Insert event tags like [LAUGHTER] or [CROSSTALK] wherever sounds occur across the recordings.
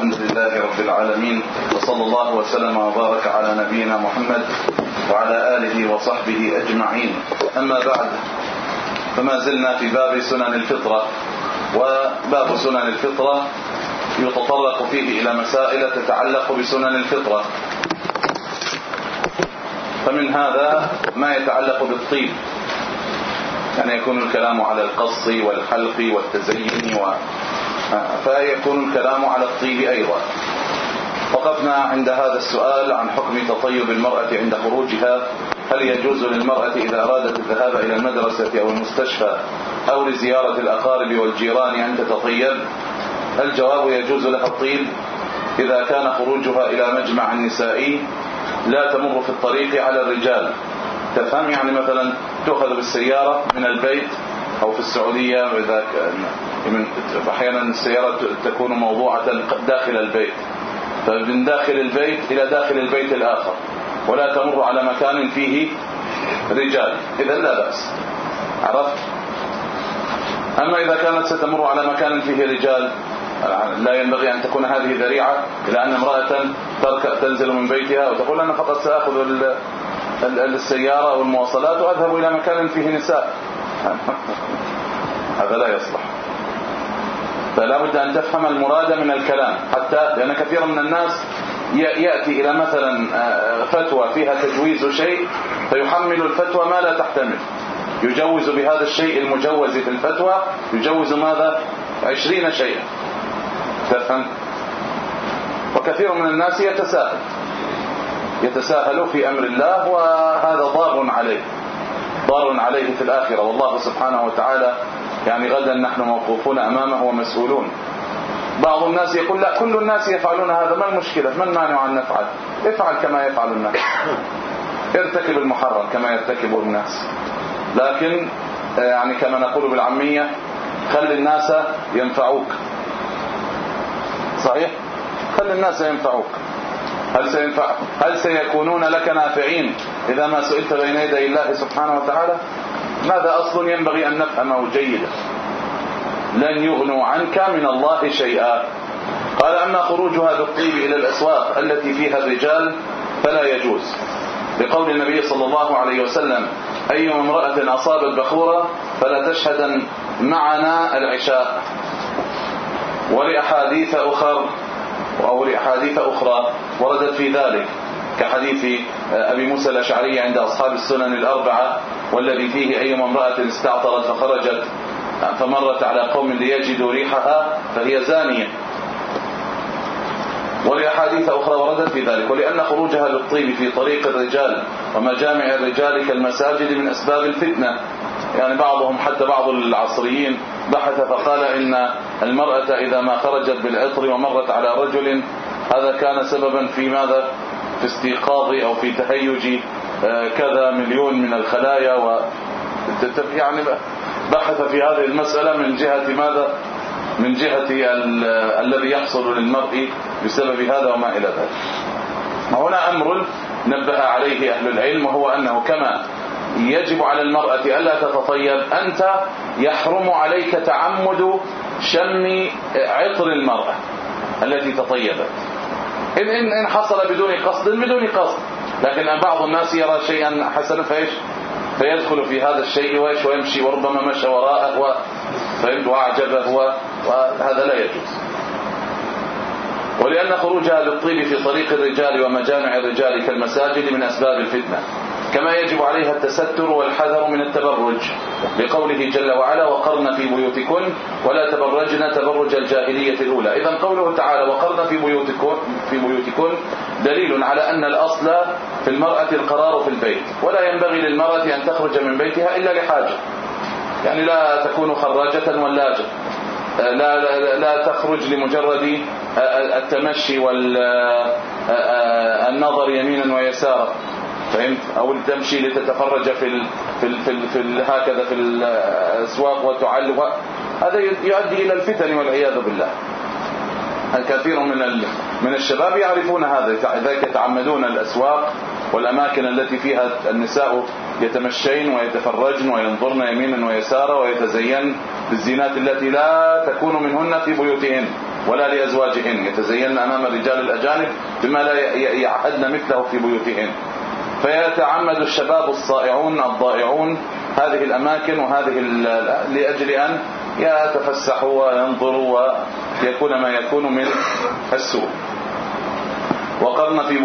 الحمد لله رب العالمين وصلى الله وسلم وبارك على نبينا محمد وعلى آله وصحبه أجمعين. أما بعد فما زلنا في باب سنن الفطرة وباب سنن الفطرة يتطرق فيه إلى مسائل تتعلق بسنن الفطرة. فمن هذا ما يتعلق بالطيب يعني يكون الكلام على القص والحلق والتزيين و فيكون الكلام على الطيب أيضا. وقفنا عند هذا السؤال عن حكم تطيب المرأة عند خروجها. هل يجوز للمرأة إذا أرادت الذهاب إلى المدرسة أو المستشفى أو لزيارة الأقارب والجيران أن تتطيب؟ الجواب يجوز لها الطيب إذا كان خروجها إلى مجمع نسائي لا تمر في الطريق على الرجال. تفهم يعني مثلا تؤخذ بالسيارة من البيت أو في السعودية إذا أحيانا السيارة تكون موضوعة داخل البيت. فمن داخل البيت إلى داخل البيت الآخر. ولا تمر على مكان فيه رجال. إذا لا بأس. عرفت؟ أما إذا كانت ستمر على مكان فيه رجال لا ينبغي أن تكون هذه ذريعة إلى أن امرأة تنزل من بيتها وتقول أنا فقط سأخذ السيارة أو المواصلات وأذهب إلى مكان فيه نساء. [LAUGHS] هذا لا يصلح. فلا بد أن تفهم المراد من الكلام. حتى لأن كثيرا من الناس يأتي إلى مثلا آه، فتوى فيها تجويز شيء فيحمل الفتوى ما لا تحتمل. يجوز بهذا الشيء المجوز في الفتوى يجوز ماذا؟ عشرين شيئا. تفهم؟ وكثير من الناس يتساهل يتساهل في أمر الله وهذا ضار عليه. ضار عليه في الآخرة. والله سبحانه وتعالى يعني غدا نحن موقوفون أمامه ومسؤولون. بعض الناس يقول لا كل الناس يفعلون هذا ما المشكلة؟ ما المانع أن نفعل؟ افعل كما يفعل الناس. ارتكب المحرم كما يرتكب الناس. لكن آه، يعني كما نقول بالعامية خلي الناس ينفعوك. صحيح؟ خلي الناس ينفعوك. هل سينفع هل سيكونون لك نافعين إذا ما سئلت بين يدي الله سبحانه وتعالى؟ ماذا أصل ينبغي أن نفهمه جيدا؟ لن يغنوا عنك من الله شيئا. قال أما خروجها بالطيب إلى الأسواق التي فيها الرجال فلا يجوز. لقول النبي صلى الله عليه وسلم أي امرأة أصابت بخورة فلا تشهد معنا العشاء. ولأحاديث أخر أو لأحاديث أخرى وردت في ذلك كحديث أبي موسى الأشعري عند أصحاب السنن الأربعة والذي فيه أيما امرأة استعطرت فخرجت فمرت على قوم ليجدوا ريحها فهي زانية. ولأحاديث أخرى وردت في ذلك ولأن خروجها للطيب في طريق الرجال ومجامع الرجال كالمساجد من أسباب الفتنة. يعني بعضهم حتى بعض العصريين بحث فقال إن المرأة إذا ما خرجت بالعطر ومرت على رجل هذا كان سببا في ماذا؟ في استيقاظ أو في تهيج كذا مليون من الخلايا و يعني بحث في هذه المسألة من جهة ماذا؟ من جهة الذي يحصل للمرء بسبب هذا وما إلى ذلك. هنا أمر نبه عليه أهل العلم وهو أنه كما يجب على المرأة ألا تتطيب أنت يحرم عليك تعمد شم عطر المرأة التي تطيبت. إن, إن, إن حصل بدون قصد بدون قصد. لكن بعض الناس يرى شيئا حسنا فإيش؟ فيدخل في هذا الشيء وإيش؟ ويمشي وربما مشى وراءه فهمت؟ وأعجبه وهذا لا يجوز. ولأن خروجها للطيب في طريق الرجال ومجامع الرجال كالمساجد من أسباب الفتنة. كما يجب عليها التستر والحذر من التبرج لقوله جل وعلا وقرن في بيوتكن ولا تبرجن تبرج الجاهلية الأولى. إذا قوله تعالى وقرن في بيوتكن في بيوتكن دليل على أن الأصل في المرأة القرار في البيت ولا ينبغي للمرأة أن تخرج من بيتها إلا لحاجة يعني لا تكون خراجة ولاجة لا, لا, لا تخرج لمجرد التمشي والنظر يمينا ويسارا. فهمت؟ أو تمشي لتتفرج في ال في ال في, ال في ال هكذا في الأسواق وتعلق. هذا يؤدي إلى الفتن والعياذ بالله. الكثير من من الشباب يعرفون هذا لذلك يتعمدون الأسواق والأماكن التي فيها النساء يتمشين ويتفرجن وينظرن يمينا ويسارا ويتزين بالزينات التي لا تكون منهن في بيوتهن ولا لأزواجهن. يتزين أمام الرجال الأجانب بما لا يعهدن مثله في بيوتهن. فيتعمد الشباب الصائعون الضائعون هذه الأماكن وهذه لأجل أن يتفسحوا وينظروا ويكون ما يكون من السوء. وقرن في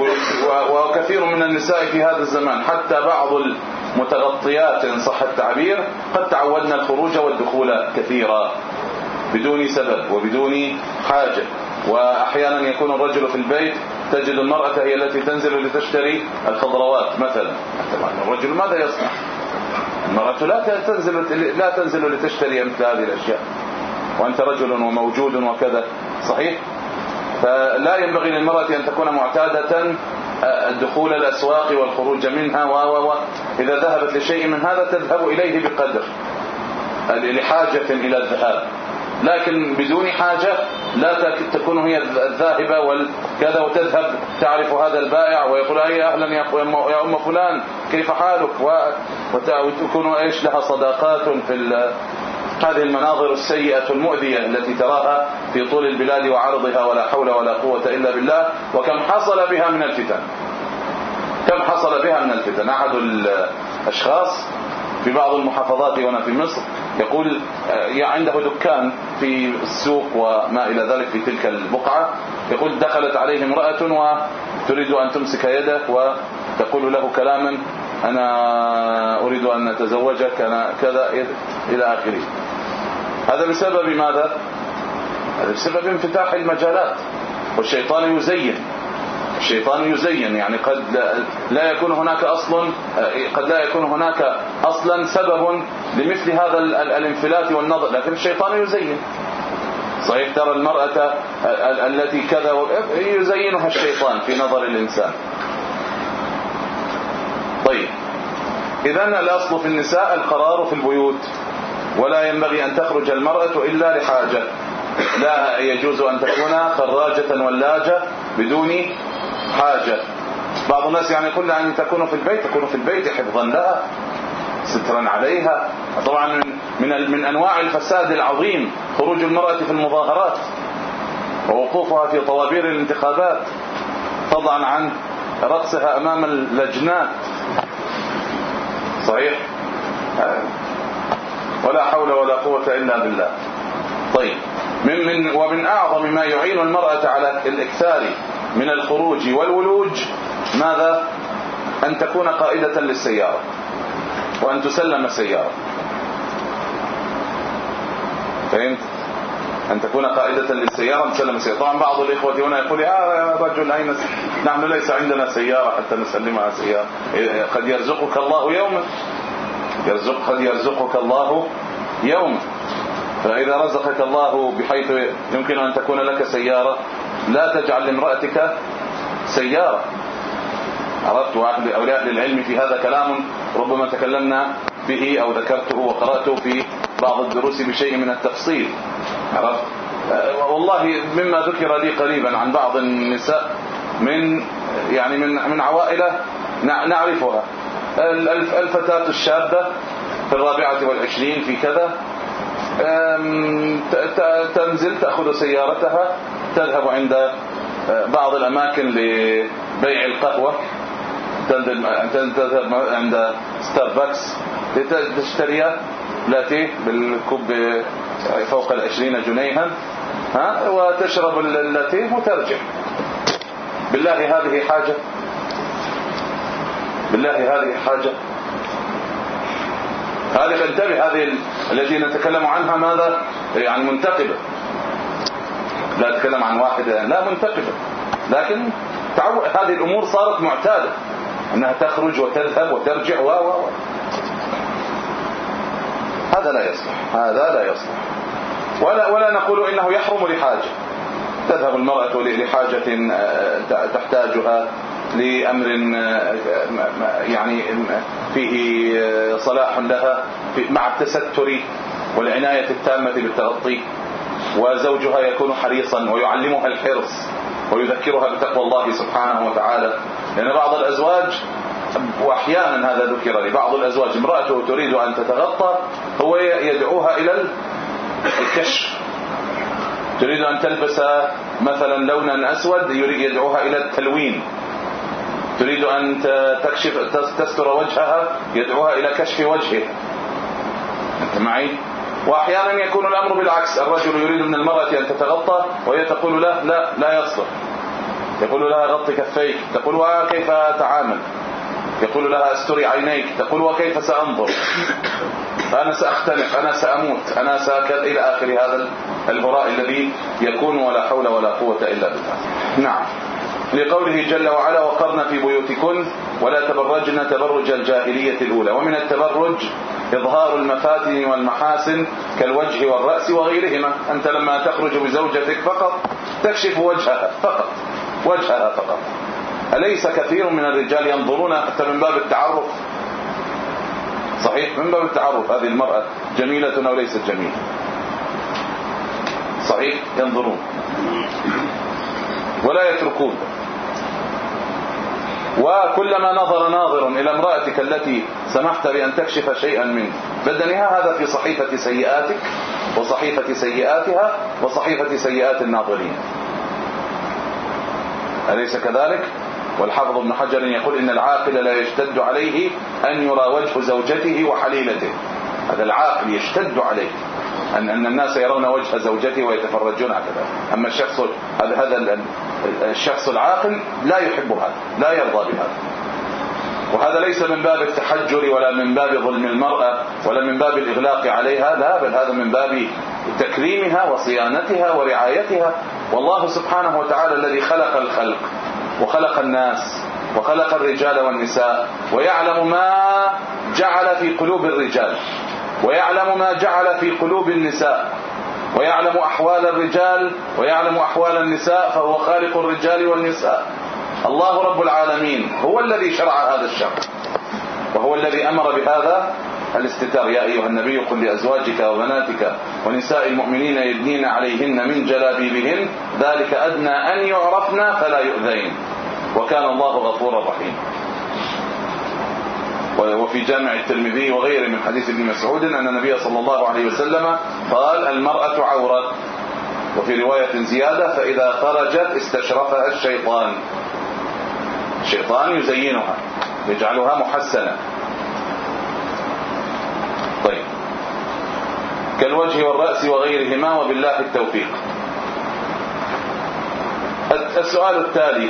وكثير من النساء في هذا الزمان حتى بعض المتغطيات إن صح التعبير قد تعودنا الخروج والدخول كثيرا بدون سبب وبدون حاجة. وأحيانا يكون الرجل في البيت تجد المرأة هي التي تنزل لتشتري الخضروات مثلا. طبعا الرجل ماذا يصنع؟ المرأة لا تنزل لا تنزل لتشتري مثل هذه الأشياء. وأنت رجل وموجود وكذا. صحيح؟ فلا ينبغي للمرأة أن تكون معتادة آه، دخول الأسواق والخروج منها و و إذا ذهبت لشيء من هذا تذهب إليه بقدر لحاجة إلى الذهاب. لكن بدون حاجة لا تكون هي الذاهبة والكذا وتذهب تعرف هذا البائع ويقول أي أهلا يا أم فلان كيف حالك؟ وتكون إيش؟ لها صداقات في هذه المناظر السيئة المؤذية التي تراها في طول البلاد وعرضها ولا حول ولا قوة إلا بالله. وكم حصل بها من الفتن؟ كم حصل بها من الفتن؟ أحد الأشخاص في بعض المحافظات هنا في مصر. يقول آه، عنده دكان في السوق وما إلى ذلك في تلك البقعة. يقول دخلت عليه امرأة وتريد أن تمسك يده وتقول له كلاما أنا أريد أن أتزوجك أنا كذا إلى آخره. هذا بسبب ماذا؟ هذا بسبب انفتاح المجالات. والشيطان يزين. الشيطان يزين يعني قد لا يكون هناك أصل قد لا يكون هناك أصلا سبب لمثل هذا الانفلات والنظر لكن الشيطان يزين. صحيح ترى المرأة التي كذا يزينها الشيطان في نظر الإنسان. طيب اذا الاصل في النساء القرار في البيوت ولا ينبغي أن تخرج المرأة إلا لحاجة. لا يجوز أن تكون خراجة ولاجة بدون حاجة. بعض الناس يعني يقول أن تكون في البيت تكون في البيت حفظا لها سترا عليها. طبعا من من أنواع الفساد العظيم خروج المرأة في المظاهرات ووقوفها في طوابير الانتخابات فضلا عن رقصها أمام اللجنات. صحيح؟ ولا حول ولا قوة إلا بالله. طيب من من ومن أعظم ما يعين المرأة على الإكثار من الخروج والولوج ماذا؟ أن تكون قائدة للسيارة. وأن تسلم السيارة فهمت؟ أن تكون قائدة للسيارة تسلم السيارة. طبعا بعض الإخوة هنا يقول يا رجل أين نحن ليس عندنا سيارة حتى نسلمها سيارة. قد يرزقك الله يوما. يرزق قد يرزقك الله يوما. فإذا رزقك الله بحيث يمكن أن تكون لك سيارة لا تجعل لامرأتك سيارة. عرفت واهل أهل العلم في هذا كلام ربما تكلمنا به أو ذكرته وقرأته في بعض الدروس بشيء من التفصيل. عرفت؟ أه، والله مما ذكر لي قريبا عن بعض النساء من يعني من من عوائل نعرفها. الفتاة الشابة في الرابعة والعشرين في كذا. تنزل تأخذ سيارتها تذهب عند آه، بعض الأماكن لبيع القهوة. تذهب عند ستاربكس لتشتري لاتيه بالكوب فوق العشرين جنيها ها وتشرب اللاتيه وترجع. بالله هذه حاجة. بالله هذه حاجة. هذه فانتبه هذه التي نتكلم عنها ماذا؟ يعني منتقبه لا أتكلم عن واحدة لا منتقبه لكن. هذه الأمور صارت معتادة. أنها تخرج وتذهب وترجع و و هذا لا يصلح. هذا لا يصلح. ولا ولا نقول إنه يحرم لحاجة. تذهب المرأة لحاجة آه، تحتاجها لأمر يعني فيه صلاح لها مع التستر والعناية التامة بالتغطي. وزوجها يكون حريصا ويعلمها الحرص ويذكرها بتقوى الله سبحانه وتعالى. لأن بعض الأزواج وأحيانا هذا ذكر لبعض الأزواج امرأته تريد أن تتغطى هو يدعوها إلى الكشف. تريد أن تلبس مثلا لونا أسود يدعوها إلى التلوين. تريد أن تكشف تستر وجهها يدعوها إلى كشف وجهه. أنت معي؟ واحيانا يكون الأمر بالعكس الرجل يريد من المرأة أن تتغطى وهي تقول له لا لا يصلح. يقول لها غط كفيك. تقول وكيف أتعامل؟ يقول لها أستري عينيك. تقول وكيف سأنظر؟ أنا سأختنق أنا سأموت أنا سأكل. إلى آخر هذا الهراء الذي يكون ولا حول ولا قوة إلا بالله. نعم. لقوله جل وعلا وقرن في بيوتكن ولا تبرجن تبرج الجاهلية الأولى. ومن التبرج إظهار المفاتن والمحاسن كالوجه والرأس وغيرهما. أنت لما تخرج بزوجتك فقط تكشف وجهها فقط. وجهها فقط. أليس كثير من الرجال ينظرون حتى من باب التعرف؟ صحيح من باب التعرف. هذه المرأة جميلة أو ليست جميلة؟ صحيح ينظرون. ولا يتركون. وكلما نظر ناظر إلى امرأتك التي سمحت بأن تكشف شيئا من بدنها هذا في صحيفة سيئاتك وصحيفة سيئاتها وصحيفة سيئات الناظرين. أليس كذلك؟ والحافظ ابن حجر يقول إن العاقل لا يشتد عليه أن يرى وجه زوجته وحليلته. هذا العاقل يشتد عليه. أن أن الناس يرون وجه زوجته ويتفرجون على ذلك أما الشخص هذا هذا الشخص العاقل لا يحب هذا لا يرضى بهذا. وهذا ليس من باب التحجر ولا من باب ظلم المرأة ولا من باب الإغلاق عليها لا بل هذا من باب تكريمها وصيانتها ورعايتها والله سبحانه وتعالى الذي خلق الخلق وخلق الناس وخلق الرجال والنساء ويعلم ما جعل في قلوب الرجال ويعلم ما جعل في قلوب النساء ويعلم أحوال الرجال ويعلم أحوال النساء فهو خالق الرجال والنساء الله رب العالمين هو الذي شرع هذا الشرع وهو الذي أمر بهذا الاستتار يا أيها النبي قل لأزواجك وبناتك ونساء المؤمنين يدنين عليهن من جلابيبهن ذلك أدنى أن يعرفن فلا يؤذين. وكان الله غفورا رحيما وفي جامع الترمذي وغيره من حديث ابن مسعود أن النبي صلى الله عليه وسلم قال المرأة عورة وفي رواية زيادة فإذا خرجت استشرفها الشيطان. الشيطان يزينها يجعلها محسنة طيب كالوجه والرأس وغيرهما وبالله التوفيق. السؤال التالي.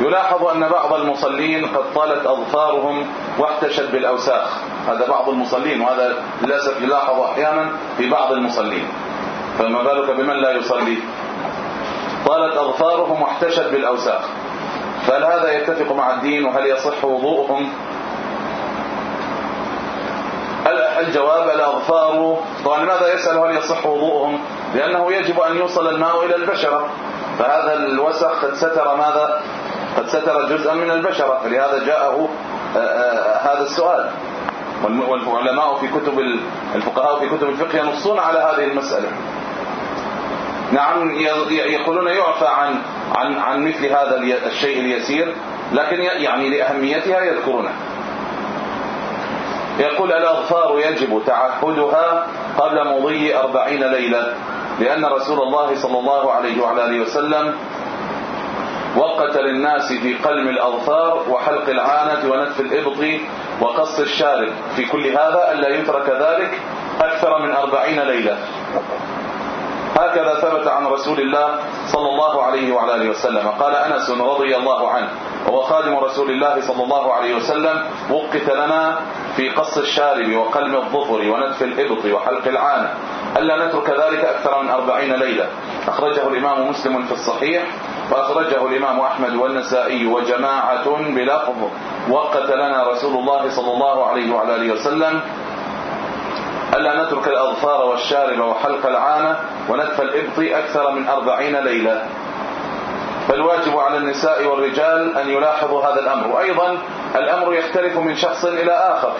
يلاحظ أن بعض المصلين قد طالت أظفارهم واحتشت بالأوساخ. هذا بعض المصلين وهذا للأسف يلاحظ أحيانا في بعض المصلين. فما بالك بمن لا يصلي؟ طالت أظفارهم واحتشت بالأوساخ. فهل هذا يتفق مع الدين؟ وهل يصح وضوءهم؟ الجواب الاظفار طبعا لماذا يسأل؟ هل يصح وضوءهم؟ لأنه يجب أن يوصل الماء إلى البشرة. فهذا الوسخ قد ستر ماذا؟ قد ستر جزءا من البشرة. فلهذا جاءه آه، آه، هذا السؤال. والعلماء في كتب الفقهاء في كتب الفقه ينصون على هذه المسألة. نعم يقولون يعفى عن عن عن مثل هذا الشيء اليسير لكن يعني لأهميتها يذكرونه. يقول الأظفار يجب تعهدها قبل مضي أربعين ليلة لأن رسول الله صلى الله عليه وعلى آله وسلم وقت للناس في قلم الأظفار وحلق العانة ونتف الإبط وقص الشارب. في كل هذا ألا يترك ذلك أكثر من أربعين ليلة. هكذا ثبت عن رسول الله صلى الله عليه وعلى آله وسلم. قال أنس رضي الله عنه وهو خادم رسول الله صلى الله عليه وسلم وقت لنا في قص الشارب وقلم الظفر ونتف الإبط وحلق العانة ألا نترك ذلك أكثر من أربعين ليلة. أخرجه الإمام مسلم في الصحيح وأخرجه الإمام أحمد والنسائي وجماعة بلفظ وقت لنا رسول الله صلى الله عليه وعلى آله وسلم ألا نترك الأظفار والشارب وحلق العانة ونتف الإبط أكثر من أربعين ليلة. فالواجب على النساء والرجال أن يلاحظوا هذا الأمر. وأيضا الأمر يختلف من شخص إلى آخر.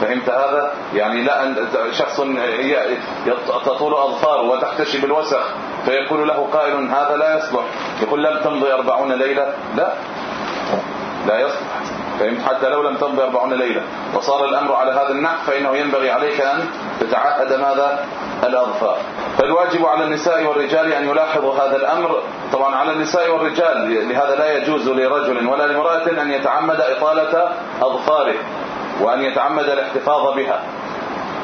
فهمت هذا؟ يعني لا أن شخص تطول أظفاره وتحتشي بالوسخ فيقول له قائل هذا لا يصلح. يقول لم تمضي أربعون ليلة. لا. لا يصلح. فهمت حتى لو لم تمضي 40 ليلة وصار الأمر على هذا النحو فإنه ينبغي عليك أن تتعهد ماذا؟ الأظفار. فالواجب على النساء والرجال أن يلاحظوا هذا الأمر. طبعا على النساء والرجال لهذا لا يجوز لرجل ولا لامرأة أن يتعمد إطالة أظفاره وأن يتعمد الاحتفاظ بها.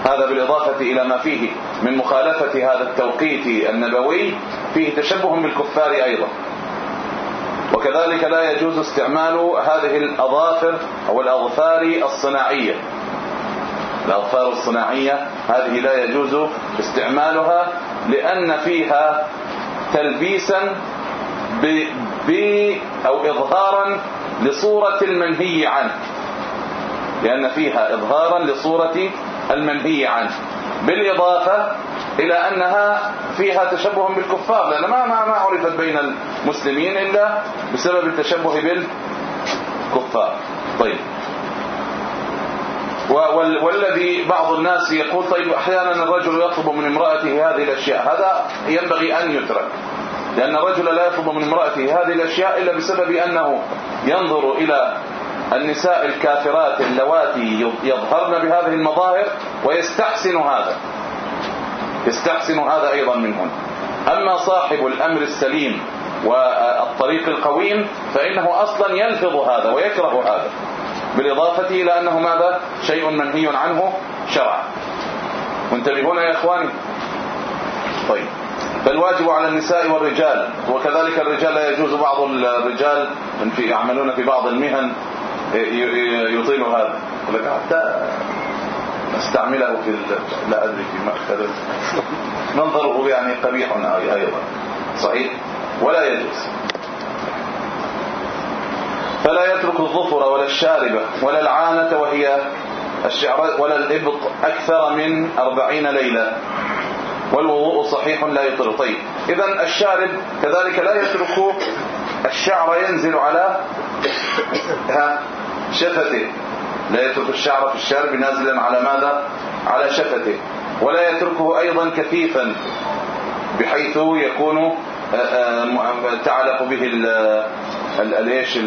هذا بالإضافة إلى ما فيه من مخالفة هذا التوقيت النبوي فيه تشبه بالكفار أيضا. وكذلك لا يجوز استعمال هذه الأظافر أو الأظفار الصناعية. الأظفار الصناعية هذه لا يجوز استعمالها لأن فيها تلبيسا ب, ب أو إظهارا لصورة المنهي عنه. لأن فيها إظهارا لصورة المنهي عنه. بالإضافة إلى أنها فيها تشبه بالكفار لأن ما ما ما عرفت بين المسلمين إلا بسبب التشبه بالكفار. طيب. والذي بعض الناس يقول طيب أحيانا الرجل يطلب من امرأته هذه الأشياء. هذا ينبغي أن يترك لأن الرجل لا يطلب من امرأته هذه الأشياء إلا بسبب أنه ينظر إلى النساء الكافرات اللواتي يظهرن بهذه المظاهر ويستحسن هذا. يستحسن هذا أيضا منهن أما صاحب الأمر السليم والطريق القويم فإنه أصلا يلفظ هذا ويكره هذا بالإضافة إلى أنه ماذا؟ شيء منهي عنه شرعا. منتبهون يا إخواني؟ طيب. فالواجب على النساء والرجال وكذلك الرجال لا يجوز بعض الرجال في يعملون في بعض المهن يطيل هذا. لك حتى نستعمله في لا أدري في مأخذ. منظره يعني قبيح أيضا. صحيح؟ ولا يجوز. فلا يترك الظفر ولا الشاربة ولا العانة وهي الشعر ولا الإبط أكثر من أربعين ليلة. والوضوء صحيح لا يطر. طيب. إذا الشارب كذلك لا يترك الشعر ينزل على شفته لا يترك الشعر في الشارب نازلا على ماذا؟ على شفته. ولا يتركه أيضا كثيفا بحيث يكون آه، آه، تعلق به الايش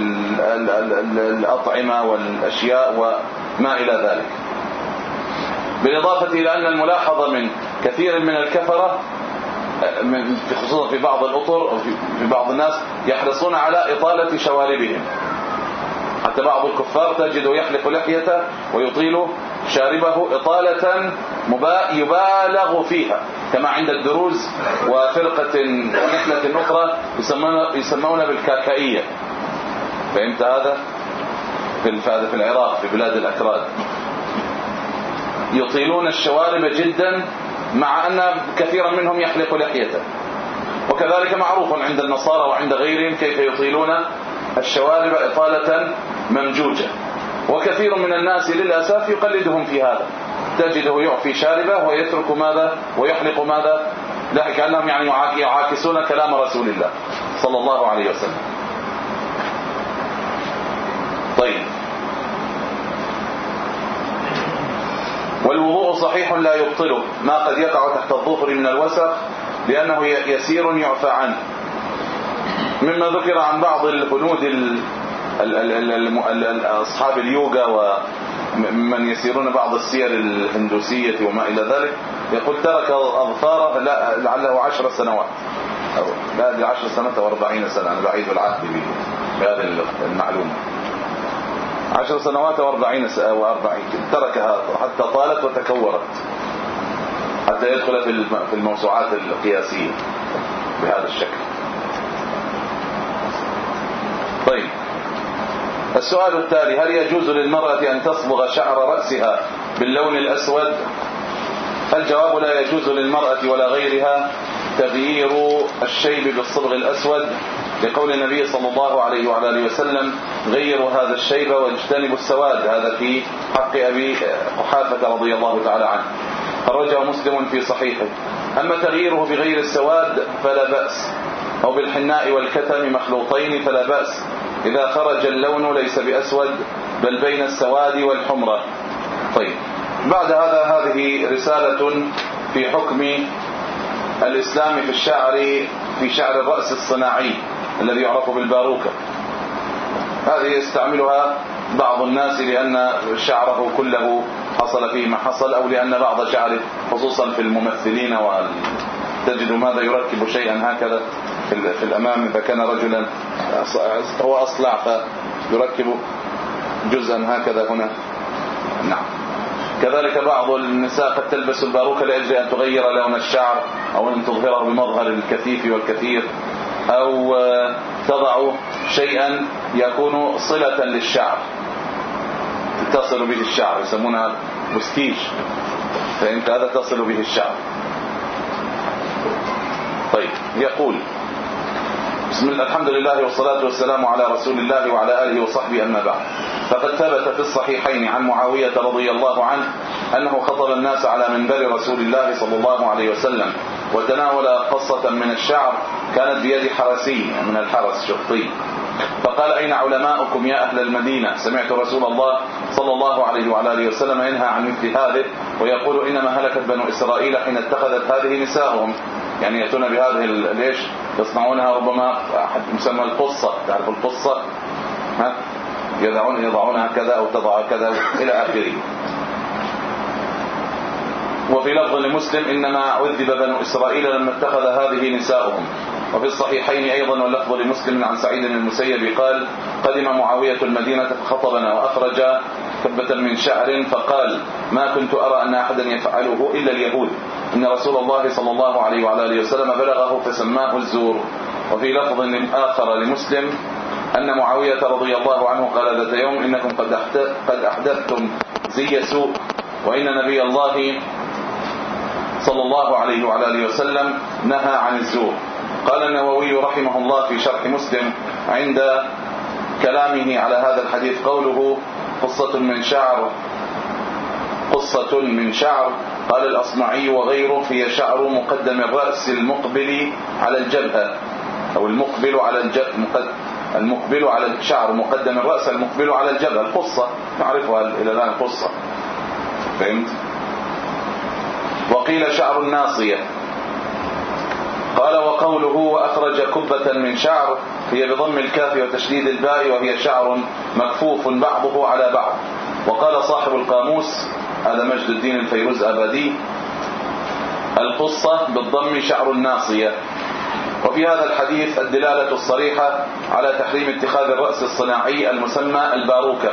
الأطعمة والأشياء وما إلى ذلك. بالإضافة إلى أن الملاحظة من كثير من الكفرة من خصوصا في بعض الأطر أو في بعض الناس يحرصون على إطالة شواربهم. حتى بعض الكفار تجد يحلق لحيته ويطيل شاربه إطالة يبالغ فيها كما عند الدروز وفرقة ونحلة أخرى يسمون بالكاكائية. فهمت هذا؟ في في العراق في بلاد الأكراد. يطيلون الشوارب جدا مع أن كثيرا منهم يحلق لحيته. وكذلك معروف عند النصارى وعند غيرهم كيف يطيلون الشوارب إطالة ممجوجة. وكثير من الناس للأسف يقلدهم في هذا. تجده يعفي شاربه ويترك ماذا؟ ويحلق ماذا؟ لا كأنهم يعني يعاكسون كلام رسول الله صلى الله عليه وسلم. طيب. والوضوء صحيح لا يبطله. ما قد يقع تحت الظفر من الوسخ لأنه يسير يعفى عنه. مما ذكر عن بعض الهنود أصحاب اليوغا ومن يسيرون بعض السير الهندوسية وما إلى ذلك. يقول ترك أظفاره لعله عشر سنوات. أو لا دي عشر سنوات أو أربعين سنة. أنا بعيد العهد بهذه المعلومة. عشر سنوات أو أربعين وأربعين تركها حتى طالت وتكورت. حتى يدخل في الموسوعات القياسية بهذا الشكل. طيب. السؤال التالي هل يجوز للمرأة أن تصبغ شعر رأسها باللون الأسود؟ الجواب لا يجوز للمرأة ولا غيرها. تغيير الشيب بالصبغ الأسود. لقول النبي صلى الله عليه وعلى آله وسلم غيروا هذا الشيب واجتنبوا السواد. هذا في حق أبي قحافة رضي الله تعالى عنه. خرجه مسلم في صحيحه. أما تغييره بغير السواد فلا بأس. أو بالحناء والكتم مخلوطين فلا بأس. إذا خرج اللون ليس بأسود بل بين السواد والحمرة. طيب. بعد هذا هذه رسالة في حكم الإسلام في الشعر في شعر الرأس الصناعي الذي يعرف بالباروكة. هذه يستعملها بعض الناس لأن شعره كله حصل فيه ما حصل أو لأن بعض شعره خصوصا في الممثلين وال تجد ماذا يركب شيئا هكذا؟ في الأمام إذا كان رجلا هو أصلع فيركب جزءا هكذا هنا. نعم. كذلك بعض النساء قد تلبس الباروكة لأجل أن تغير لون الشعر أو أن تظهره بمظهر الكثيف والكثير أو تضع شيئا يكون صلة للشعر. تصل به الشعر يسمونها بستيج فانت هذا تصل به الشعر. طيب يقول بسم الله الحمد لله والصلاة والسلام على رسول الله وعلى آله وصحبه أما بعد. فقد ثبت في الصحيحين عن معاوية رضي الله عنه أنه خطب الناس على منبر رسول الله صلى الله عليه وسلم وتناول قصة من الشعر كانت بيد حرسي من الحرس شقطي فقال أين علماؤكم يا أهل المدينة؟ سمعت رسول الله صلى الله عليه وعلى آله وسلم ينهى عن مثل هذه ويقول إنما هلكت بنو إسرائيل حين اتخذت هذه نساءهم. يعني يأتون بهذه ليش يصنعونها ربما أحد مسمى القصة. تعرف القصة؟ ها؟ يضعون يضعونها كذا أو تضع كذا إلى آخره. وفي لفظ لمسلم إنما عذب بنو إسرائيل لما اتخذ هذه نساؤهم. وفي الصحيحين أيضا واللفظ لمسلم عن سعيد بن المسيب قال قدم معاوية المدينة فخطبنا وأخرج كبة من شعر فقال ما كنت أرى أن أحدا يفعله إلا اليهود. إن رسول الله صلى الله عليه وعلى آله وسلم بلغه فسماه الزور. وفي لفظ آخر لمسلم أن معاوية رضي الله عنه قال ذات يوم إنكم قد قد أحدثتم زي سوء وإن نبي الله صلى الله عليه وعلى آله وسلم نهى عن الزور. قال النووي رحمه الله في شرح مسلم عند كلامه على هذا الحديث قوله قصة من شعر قصة من شعر قال الأصمعي وغيره هي شعر مقدم الرأس المقبل على الجبهة أو المقبل على الجبهة المقبل على الشعر مقدم الرأس المقبل على الجبهة القصة نعرفها إلى الآن القصة فهمت؟ وقيل شعر الناصية. قال وقوله وأخرج كبة من شعر هي بضم الكاف وتشديد الباء وهي شعر مكفوف بعضه على بعض. وقال صاحب القاموس هذا مجد الدين الفيروز أبدي. القصة بالضم شعر الناصية. وفي هذا الحديث الدلالة الصريحة على تحريم اتخاذ الرأس الصناعي المسمى الباروكة.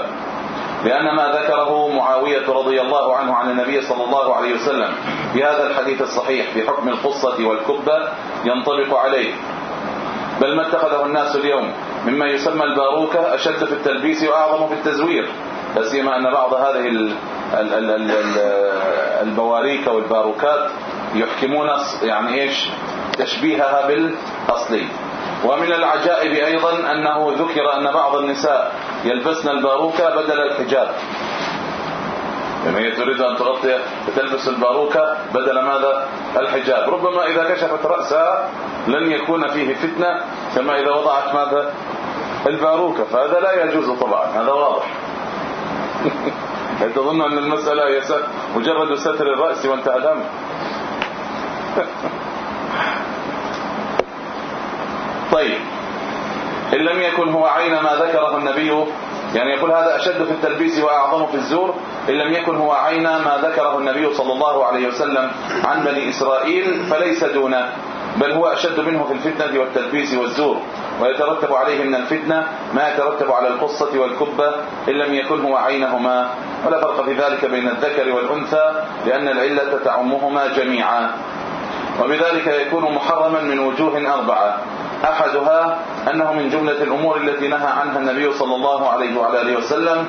لأن ما ذكره معاوية رضي الله عنه عن النبي صلى الله عليه وسلم في هذا الحديث الصحيح في حكم القصة والكبة ينطبق عليه. بل ما اتخذه الناس اليوم مما يسمى الباروكة أشد في التلبيس وأعظم في التزوير. لا سيما أن بعض هذه البواريك والباروكات يحكمون يعني إيش؟ تشبيهها بالاصلي ومن العجائب أيضا أنه ذكر أن بعض النساء يلبسن الباروكة بدل الحجاب. يعني هي تريد أن تغطي تلبس الباروكة بدل ماذا؟ الحجاب. ربما إذا كشفت رأسها لن يكون فيه فتنة كما إذا وضعت ماذا؟ الباروكة. فهذا لا يجوز طبعا. هذا واضح. [LAUGHS] تظن أن المسألة هي مجرد ستر الرأس وانتهى الأمر [LAUGHS] طيب. إن لم يكن هو عين ما ذكره النبي يعني يقول هذا أشد في التلبيس وأعظم في الزور. إن لم يكن هو عين ما ذكره النبي صلى الله عليه وسلم عن بني إسرائيل فليس دونه بل هو أشد منه في الفتنة والتلبيس والزور. ويترتب عليه من الفتنة ما يترتب على القصة والكبة إن لم يكن هو عينهما. ولا فرق في ذلك بين الذكر والأنثى لأن العلة تعمهما جميعا. وبذلك يكون محرما من وجوه أربعة. أحدها أنه من جملة الأمور التي نهى عنها النبي صلى الله عليه وعلى آله وسلم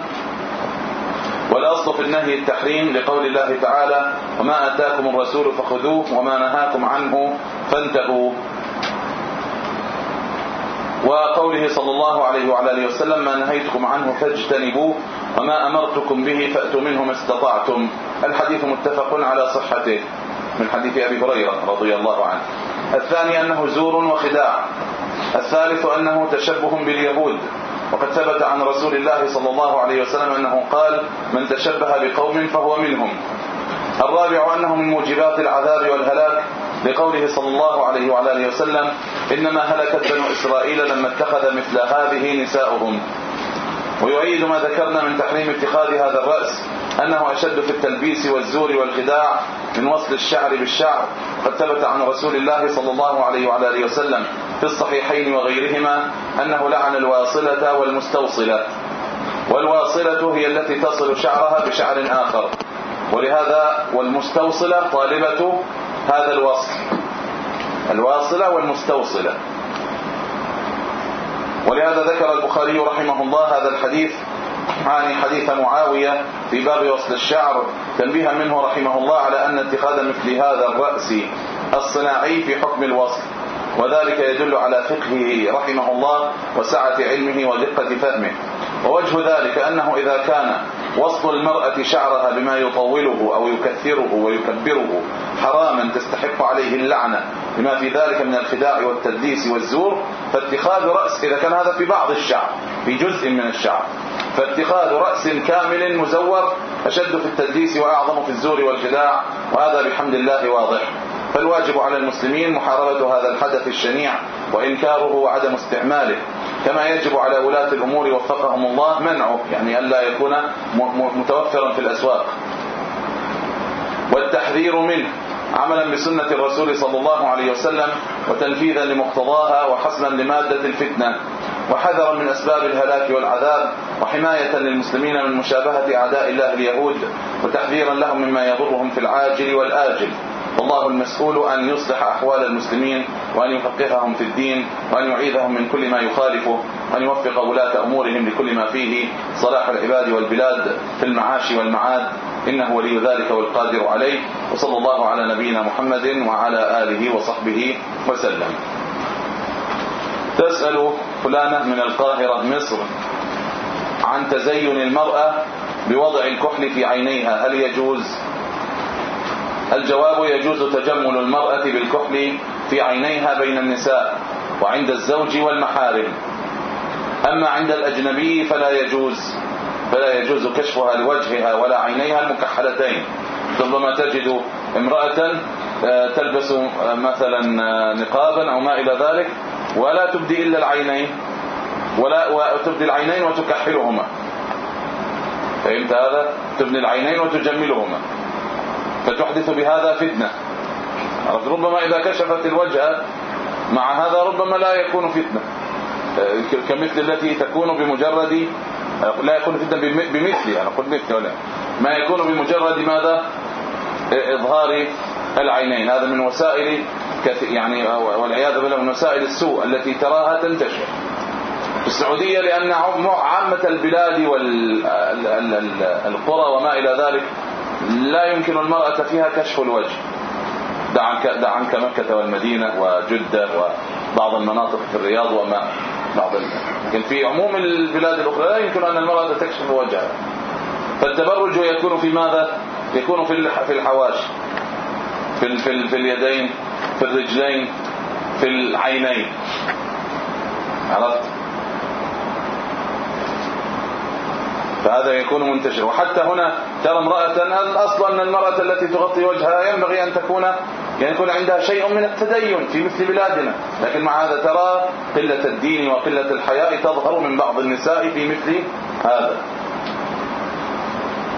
والأصل في النهي التحريم لقول الله تعالى وما آتاكم الرسول فخذوه وما نهاكم عنه فانتهوا. وقوله صلى الله عليه وعلى آله وسلم ما نهيتكم عنه فاجتنبوه وما أمرتكم به فأتوا منه ما استطعتم. الحديث متفق على صحته من حديث أبي هريرة رضي الله عنه. الثاني أنه زور وخداع. الثالث أنه تشبه باليهود. وقد ثبت عن رسول الله صلى الله عليه وسلم أنه قال من تشبه بقوم فهو منهم. الرابع أنه من موجبات العذاب والهلاك لقوله صلى الله عليه وعلى آله وسلم إنما هلكت بنو إسرائيل لما اتخذ مثل هذه نساؤهم. ويؤيد ما ذكرنا من تحريم اتخاذ هذا الرأس أنه أشد في التلبيس والزور والخداع من وصل الشعر بالشعر. قد ثبت عن رسول الله صلى الله عليه وعلى آله وسلم في الصحيحين وغيرهما أنه لعن الواصلة والمستوصلة. والواصلة هي التي تصل شعرها بشعر آخر. ولهذا والمستوصلة طالبة هذا الوصل. الواصلة والمستوصلة. ولهذا ذكر البخاري رحمه الله هذا الحديث عن حديث معاوية في باب وصل الشعر. تنبيها منه رحمه الله على أن اتخاذ مثل هذا الرأس الصناعي في حكم الوصل. وذلك يدل على فقهه رحمه الله وسعة علمه ودقة فهمه. ووجه ذلك أنه إذا كان وصل المرأة شعرها بما يطوله أو يكثره ويكبره حراما تستحق عليه اللعنة. بما في ذلك من الخداع والتدليس والزور فاتخاذ رأس إذا كان هذا في بعض الشعر في جزء من الشعر فاتخاذ رأس كامل مزور أشد في التدليس وأعظم في الزور والخداع وهذا بحمد الله واضح. فالواجب على المسلمين محاربة هذا الحدث الشنيع وإنكاره وعدم استعماله. كما يجب على ولاة الأمور وفقهم الله منعه يعني ألا يكون متوفرا في الأسواق. والتحذير منه عملا بسنة الرسول صلى الله عليه وسلم وتنفيذا لمقتضاها وحسنا لمادة الفتنة. وحذرا من أسباب الهلاك والعذاب وحماية للمسلمين من مشابهة أعداء الله اليهود وتحذيرا لهم مما يضرهم في العاجل والآجل. والله المسؤول أن يصلح أحوال المسلمين وأن يفقههم في الدين وأن يعيذهم من كل ما يخالفه وأن يوفق ولاة أمورهم لكل ما فيه صلاح العباد والبلاد في المعاش والمعاد. إنه ولي ذلك والقادر عليه. وصلى الله على نبينا محمد وعلى آله وصحبه وسلم. تسأل فلانة من القاهرة مصر عن تزين المرأة بوضع الكحل في عينيها. هل يجوز الجواب يجوز تجمل المرأة بالكحل في عينيها بين النساء وعند الزوج والمحارم. أما عند الأجنبي فلا يجوز فلا يجوز كشفها لوجهها ولا عينيها المكحلتين. ربما تجد امرأة آه، تلبس آه، مثلا آه، نقابا أو ما إلى ذلك ولا تبدي إلا العينين ولا وتبدي العينين وتكحلهما. فهمت هذا؟ تبني العينين وتجملهما. فتحدث بهذا فتنة. ربما إذا كشفت الوجه مع هذا ربما لا يكون فتنة. كمثل التي تكون بمجرد لا يكون فتنة بمثل أنا قلت مثل ولا. ما يكون بمجرد ماذا؟ إظهار العينين. هذا من وسائل يعني والعياذ بالله من وسائل السوء التي تراها تنتشر. في السعودية لأن عامة البلاد والقرى وما إلى ذلك لا يمكن المرأة فيها كشف الوجه. دع عنك, دع عنك مكة والمدينة وجدة وبعض المناطق في الرياض وما بعض لكن في عموم البلاد الأخرى لا يمكن أن المرأة تكشف وجهها. فالتبرج يكون في ماذا؟ يكون في في الحواشي في في, في اليدين في الرجلين في العينين. عرفت؟ فهذا يكون منتشر وحتى هنا ترى امرأة أصلا ان المرأة التي تغطي وجهها ينبغي أن تكون يعني يكون عندها شيء من التدين في مثل بلادنا. لكن مع هذا ترى قلة الدين وقلة الحياء تظهر من بعض النساء في مثل هذا.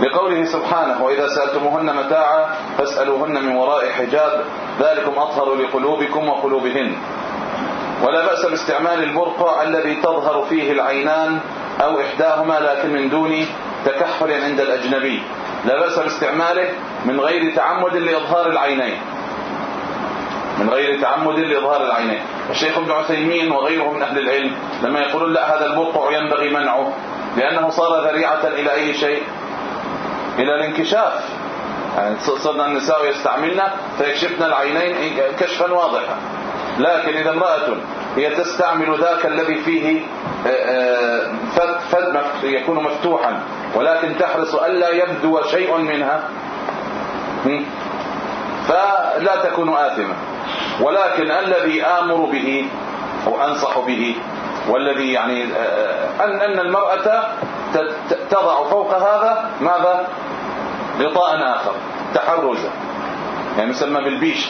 لقوله سبحانه وإذا سألتموهن متاعا فاسألوهن من وراء حجاب ذلكم أطهر لقلوبكم وقلوبهن. ولا بأس باستعمال البرقع الذي تظهر فيه العينان أو إحداهما لكن من دون تكحل عند الأجنبي. لا بأس باستعماله من غير تعمد لإظهار العينين. من غير تعمد لإظهار العينين. الشيخ ابن عثيمين وغيره من أهل العلم لما يقولون لا هذا البرقع ينبغي منعه لأنه صار ذريعة إلى أي شيء؟ إلى الانكشاف. يعني صرنا النساء يستعملن فيكشفن العينين كشفا واضحا. لكن إذا امرأة هي تستعمل ذاك الذي فيه آه، آه، فد, يكون مفتوحا ولكن تحرص ألا يبدو شيء منها. فلا تكون آثمة. ولكن الذي آمر به أو أنصح به والذي يعني آه، أن أن المرأة تضع فوق هذا ماذا؟ غطاء آخر تحرزا يعني يسمى بالبيش.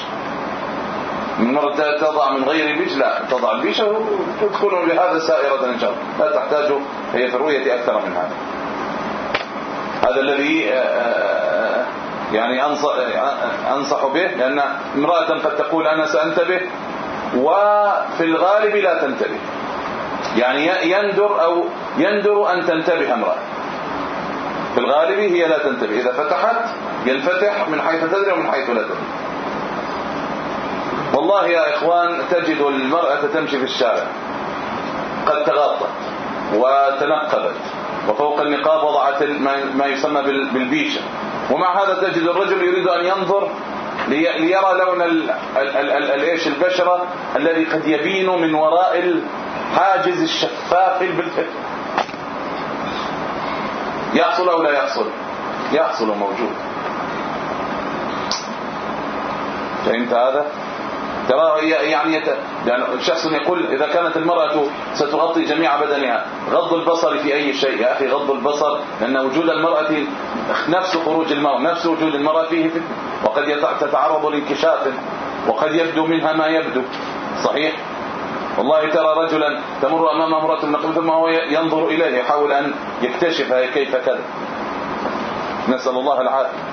مرة تضع من غير بيش لا تضع البيش وتكون بهذا سائرة إن شاء الله لا تحتاج هي في الرؤية أكثر من هذا. هذا الذي آه، آه، يعني أنصح به لأن امرأة قد تقول أنا سأنتبه وفي الغالب لا تنتبه. يعني يندر أو يندر أن تنتبه امرأة. في الغالب هي لا تنتبه. إذا فتحت ينفتح من حيث تدري ومن حيث لا تدري. والله يا إخوان تجد المرأة تمشي في الشارع. قد تغطت وتنقبت وفوق النقاب وضعت ما يسمى بالبيشة. ومع هذا تجد الرجل يريد أن ينظر ليرى لون الايش البشرة الذي قد يبين من وراء الحاجز الشفاف بالفعل يحصل أو لا يحصل؟ يحصل موجود. فهمت هذا؟ ترى يعني يت... يعني شخص يقول إذا كانت المرأة ستغطي جميع بدنها غض البصر في أي شيء؟ يا أخي غض البصر لأن وجود المرأة نفس خروج المرأة نفس وجود المرأة فيه فتنة وقد تتعرض لانكشاف وقد يبدو منها ما يبدو. صحيح؟ والله ترى رجلا تمر أمام امرأة النقب ثم هو ينظر اليه يحاول أن يكتشف كيف كذا. نسأل الله العافية.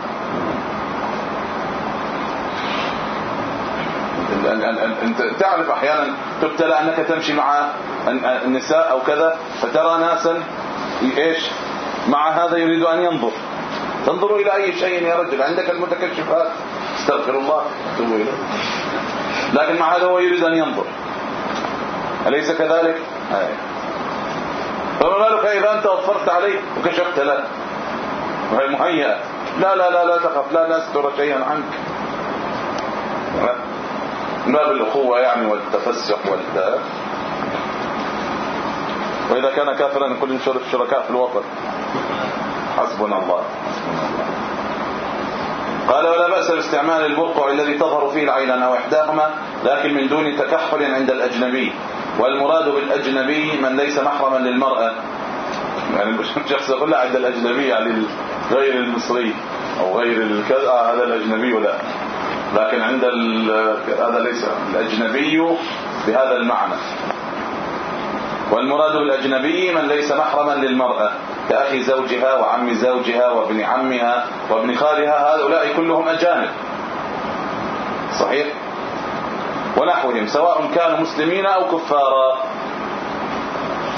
انت تعرف أحيانا تبتلى انك تمشي مع النساء أو كذا فترى ناسا إيش؟ مع هذا يريد أن ينظر. تنظر إلى أي شيء يا رجل؟ عندك المتكشفات. استغفر الله. توب إليه. لكن مع هذا هو يريد أن ينظر. أليس كذلك؟ أي فما بالك إذا أنت وفرت عليه وكشفت له؟ وهي مهيئة. لا لا لا لا تخف. لا نستر شيئا عنك. باب الأخوة يعني والتفسح وال وإذا كان كافرا نشر الشركاء في الوطن. حسبنا الله. قال ولا بأس باستعمال البرقع الذي تظهر فيه العين أو إحداهما لكن من دون تكحل عند الأجنبي. والمراد بالأجنبي من ليس محرما للمرأة. يعني مش شخص يقول لا عند الأجنبي يعني غير المصري أو غير الكذا هذا الأجنبي ولا. لكن عند هذا ليس الأجنبي بهذا المعنى. والمراد بالأجنبي من ليس محرما للمرأة. كأخي زوجها وعم زوجها وابن عمها وابن خالها هؤلاء كلهم أجانب. صحيح؟ ونحوهم سواء كانوا مسلمين أو كفارا.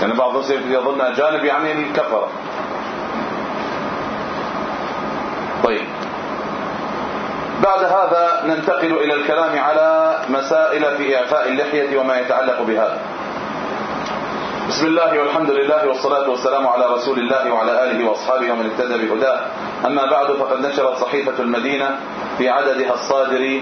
يعني بعض الناس يظن أجانب يعني الكفرة طيب. بعد هذا ننتقل إلى الكلام على مسائل في إعفاء اللحية وما يتعلق بهذا بسم الله والحمد لله والصلاة والسلام على رسول الله وعلى آله وأصحابه ومن اهتدى بهداه. أما بعد فقد نشرت صحيفة المدينة في عددها الصادر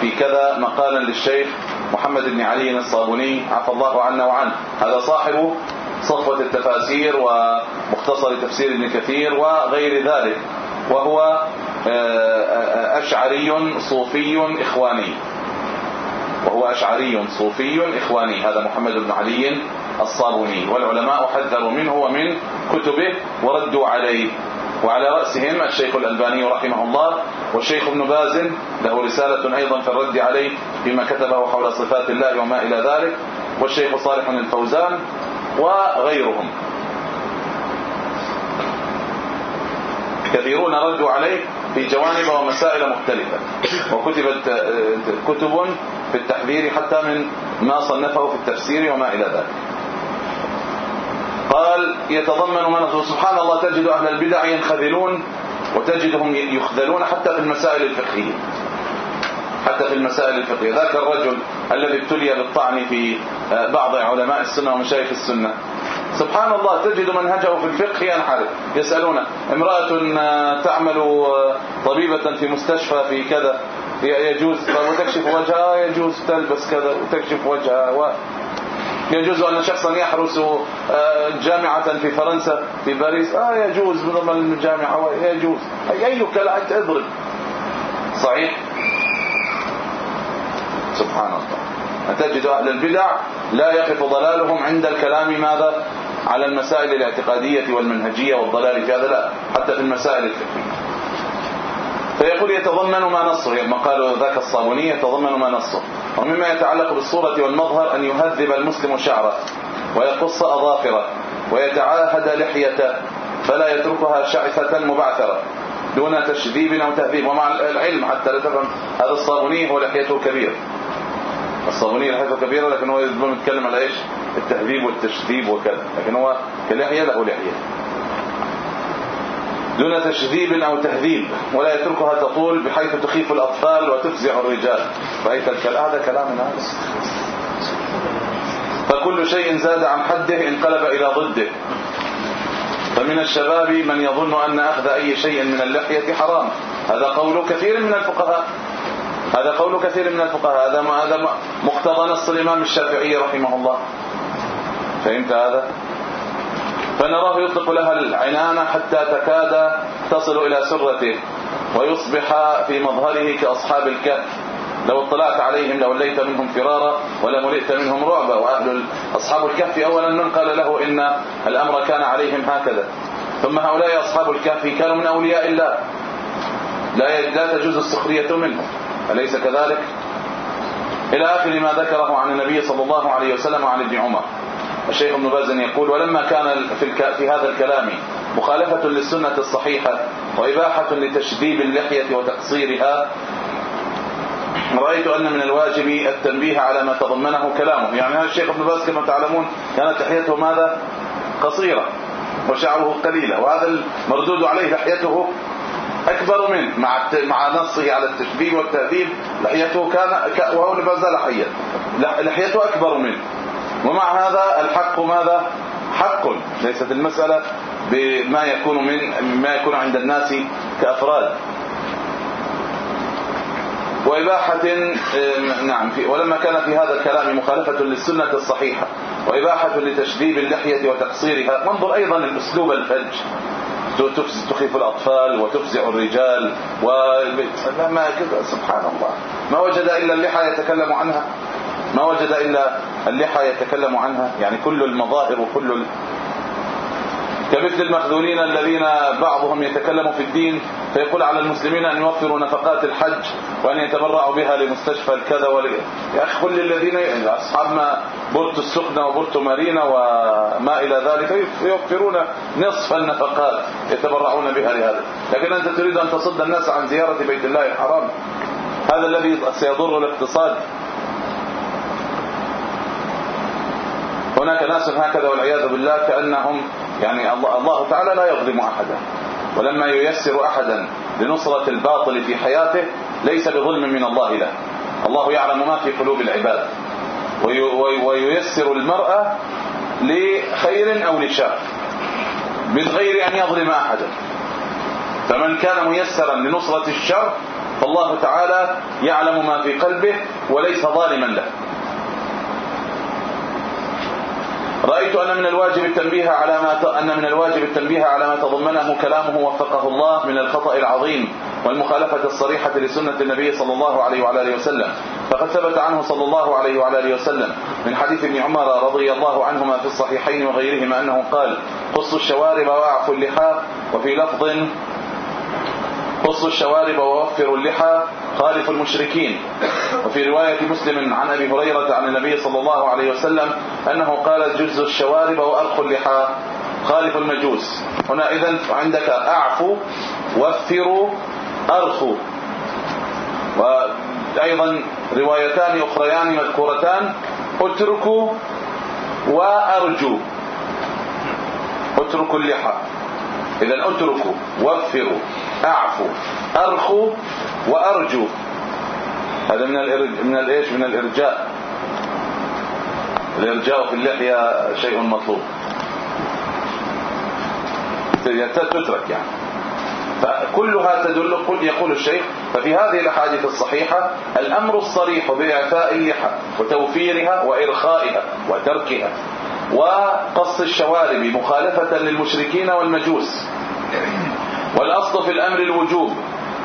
في كذا مقالا للشيخ محمد بن علي الصابوني عفى الله عنا وعنه. هذا صاحب صفوة التفاسير ومختصر تفسير ابن كثير وغير ذلك. وهو آه، آه، أشعري صوفي إخواني. وهو أشعري صوفي إخواني. هذا محمد بن علي الصابوني. والعلماء حذروا منه ومن كتبه وردوا عليه. وعلى رأسهم الشيخ الألباني رحمه الله والشيخ ابن باز له رسالة أيضا في الرد عليه فيما كتبه حول صفات الله وما إلى ذلك. والشيخ صالح الفوزان وغيرهم. كثيرون ردوا عليه في جوانب ومسائل مختلفة. وكتبت كتب في التحذير حتى من ما صنفه في التفسير وما إلى ذلك. قال يتضمن من سبحان الله تجد أهل البدع ينخذلون وتجدهم يخذلون حتى في المسائل الفقهية. حتى في المسائل الفقهية. ذاك الرجل الذي ابتلي بالطعن في آه، بعض علماء السنة ومشايخ السنة. سبحان الله تجد منهجه في الفقه ينحرف. يسألون امرأة آه، تعمل آه، طبيبة في مستشفى في كذا يجوز وتكشف وجهها؟ يجوز تلبس كذا وتكشف وجهها. يجوز أن شخصا يحرس جامعة في فرنسا في باريس. آه يجوز ضمن الجامعة يجوز. أي كلام اضرب صحيح؟ سبحان الله. تجد أهل البدع لا يقف ضلالهم عند الكلام ماذا؟ على المسائل الاعتقادية والمنهجية والضلال في هذا لا حتى في المسائل الفقهية فيقول يتضمن ما نصه يعني قالوا ذاك الصابوني يتضمن ما نصه. ومما يتعلق بالصورة والمظهر أن يهذب المسلم شعره ويقص أظافره ويتعاهد لحيته فلا يتركها شعثة مبعثرة دون تشذيب أو تهذيب. ومع العلم حتى لا تفهم هذا الصابوني هو لحيته كبير الصابوني لحيته كبيرة لكن هو يتكلم على إيش؟ التهذيب والتشذيب وكذا. لكن هو كلحية له لحية. دون تشذيب أو تهذيب ولا يتركها تطول بحيث تخيف الأطفال وتفزع الرجال. رأيت الكلام هذا كلام الناس فكل شيء زاد عن حده انقلب إلى ضده. فمن الشباب من يظن أن أخذ أي شيء من اللحية حرام. هذا قول كثير من الفقهاء. هذا قول كثير من الفقهاء هذا هذا مقتضى نص الإمام الشافعي رحمه الله. فهمت هذا؟ فنراه يطلق لها العنان حتى تكاد تصل إلى سرته ويصبح في مظهره كأصحاب الكهف. لو اطلعت عليهم لوليت منهم فرارا ولملئت منهم رعبا. وأهل أصحاب الكهف اولا من قال له إن الأمر كان عليهم هكذا. ثم هؤلاء أصحاب الكهف كانوا من أولياء الله. لا لا تجوز السخرية منهم. أليس كذلك؟ إلى آخر ما ذكره عن النبي صلى الله عليه وسلم وعن ابن عمر. الشيخ ابن باز يقول ولما كان في, في هذا الكلام مخالفة للسنة الصحيحة وإباحة لتشديد اللحية وتقصيرها رأيت أن من الواجب التنبيه على ما تضمنه كلامه. يعني هذا الشيخ ابن باز كما تعلمون كانت لحيته ماذا؟ قصيرة وشعره قليلة وهذا المردود عليه لحيته أكبر منه مع مع نصه على التشبيه والتهذيب لحيته كان وهو لا زال حيا لحيته أكبر منه. ومع هذا الحق ماذا؟ حق. ليست المسألة بما يكون من ما يكون عند الناس كأفراد. وإباحة نعم في ولما كان في هذا الكلام مخالفة للسنة الصحيحة وإباحة لتشديد اللحية وتقصيرها ننظر أيضا الأسلوب الفج تخيف الأطفال وتفزع الرجال وما كذا سبحان الله ما وجد إلا اللحى يتكلم عنها. ما وجد إلا اللحى يتكلم عنها. يعني كل المظاهر وكل كمثل المخذولين الذين بعضهم يتكلم في الدين فيقول على المسلمين أن يوفروا نفقات الحج وأن يتبرعوا بها لمستشفى الكذا ول... يا أخي كل الذين أصحاب ما بورتو السخنة وبورتو مارينا وما إلى ذلك يوفرون نصف النفقات يتبرعون بها لهذا. لكن أنت تريد أن تصد الناس عن زيارة بيت الله الحرام. هذا الذي سيضر الاقتصاد. هناك ناس هكذا والعياذ بالله كأنهم يعني الله, تعالى لا يظلم أحدا. ولما ييسر أحدا لنصرة الباطل في حياته ليس بظلم من الله له. الله يعلم ما في قلوب العباد. وييسر المرأة لخير أو لشر من غير أن يظلم أحدا. فمن كان ميسرا لنصرة الشر فالله تعالى يعلم ما في قلبه وليس ظالما له. رأيت أن من الواجب التنبيه على ما أن من الواجب التنبيه على ما تضمنه كلامه وفقه الله من الخطأ العظيم والمخالفة الصريحة لسنة النبي صلى الله عليه وعلى آله وسلم. فقد ثبت عنه صلى الله عليه وعلى آله وسلم من حديث ابن عمر رضي الله عنهما في الصحيحين وغيرهما أنه قال قصوا الشوارب واعفوا اللحاف وفي لفظ قصوا الشوارب ووفروا اللحى خالف المشركين. وفي رواية مسلم عن أبي هريرة عن النبي صلى الله عليه وسلم أنه قال جز الشوارب وأرخوا اللحى. خالف المجوس. هنا إذا عندك أعفوا وفروا أرخوا وأيضا روايتان أخريان مذكورتان اتركوا وأرجوا. اتركوا اللحى. اذا اتركوا وفروا اعفوا ارخوا وارجوا هذا من الارج من الإيش؟ من الإرجاء. الإرجاء في اللحية شيء مطلوب. تترك يعني. فكلها تدل يقول الشيخ ففي هذه الأحاديث الصحيحة الأمر الصريح بإعفاء اللحى وتوفيرها وإرخائها وتركها وقص الشوارب مخالفة للمشركين والمجوس. والأصل في الأمر الوجوب.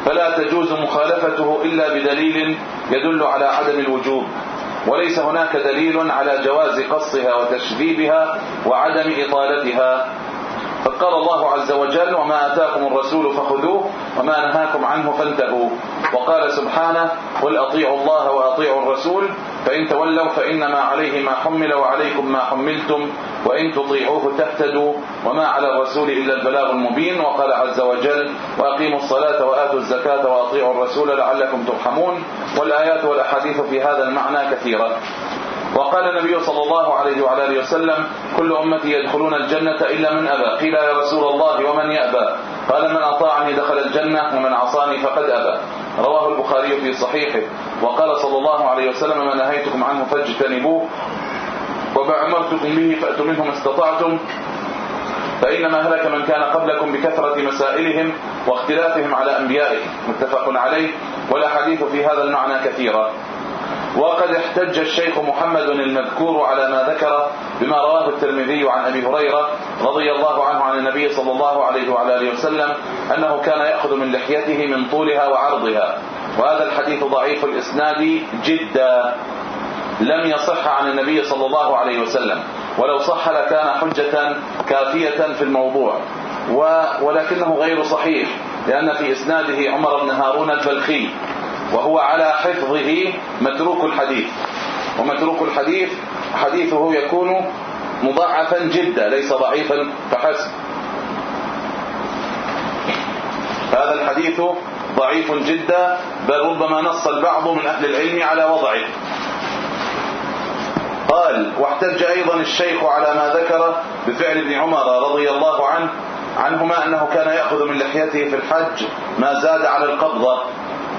فلا تجوز مخالفته إلا بدليل يدل على عدم الوجوب. وليس هناك دليل على جواز قصها وتشبيبها وعدم إطالتها. فقال الله عز وجل وما آتاكم الرسول فخذوه وما نهاكم عنه فانتهوا. وقال سبحانه قل أطيعوا الله وأطيعوا الرسول فإن تولوا فإنما عليه ما حمل وعليكم ما حملتم وإن تطيعوه تهتدوا وما على الرسول إلا البلاغ المبين. وقال عز وجل وأقيموا الصلاة وآتوا الزكاة وأطيعوا الرسول لعلكم ترحمون. والآيات والأحاديث في هذا المعنى كثيرة. وقال النبي صلى الله عليه وعلى آله وسلم كل أمتي يدخلون الجنة إلا من أبى. قيل يا رسول الله ومن يأبى؟ قال من أطاعني دخل الجنة ومن عصاني فقد أبى. رواه البخاري في صحيحه. وقال صلى الله عليه وسلم ما نهيتكم عنه فاجتنبوه. وما أمرتكم به فأتوا منه ما استطعتم. فإنما هلك من كان قبلكم بكثرة مسائلهم واختلافهم على أنبيائهم. متفق عليه. والأحاديث في هذا المعنى كثيرة. وقد احتج الشيخ محمد المذكور على ما ذكر بما رواه الترمذي عن أبي هريرة رضي الله عنه عن النبي صلى الله عليه وعلى آله وسلم أنه كان يأخذ من لحيته من طولها وعرضها. وهذا الحديث ضعيف الإسناد جدا. لم يصح عن النبي صلى الله عليه وسلم. ولو صح لكان حجة كافية في الموضوع. ولكنه غير صحيح لأن في إسناده عمر بن هارون البلخي. وهو على حفظه متروك الحديث. ومتروك الحديث حديثه يكون مضاعفا جدا ليس ضعيفا فحسب. هذا الحديث ضعيف جدا بل ربما نص البعض من أهل العلم على وضعه. قال واحتج أيضا الشيخ على ما ذكر بفعل ابن عمر رضي الله عنه عنهما أنه كان يأخذ من لحيته في الحج ما زاد على القبضة.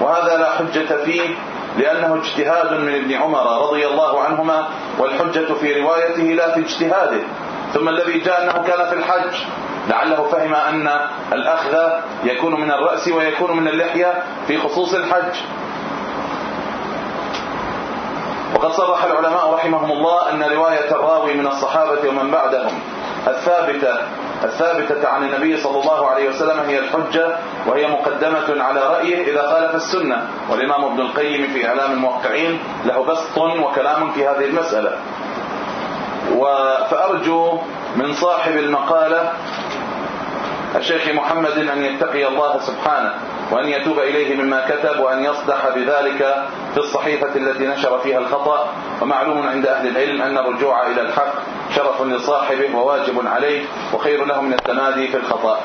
وهذا لا حجة فيه لأنه اجتهاد من ابن عمر رضي الله عنهما والحجة في روايته لا في اجتهاده. ثم الذي جاء أنه كان في الحج لعله فهم أن الأخذ يكون من الرأس ويكون من اللحية في خصوص الحج. وقد صرح العلماء رحمهم الله أن رواية الراوي من الصحابة ومن بعدهم الثابتة الثابتة عن النبي صلى الله عليه وسلم هي الحجة وهي مقدمة على رأيه إذا خالف السنة. والإمام ابن القيم في إعلام الموقعين له بسط وكلام في هذه المسألة. فأرجو من صاحب المقالة الشيخ محمد أن يتقي الله سبحانه وأن يتوب إليه مما كتب وأن يصدح بذلك في الصحيفة التي نشر فيها الخطأ. ومعلوم عند أهل العلم أن الرجوع إلى الحق شرف لصاحبه وواجب عليه وخير له من التمادي في الخطأ.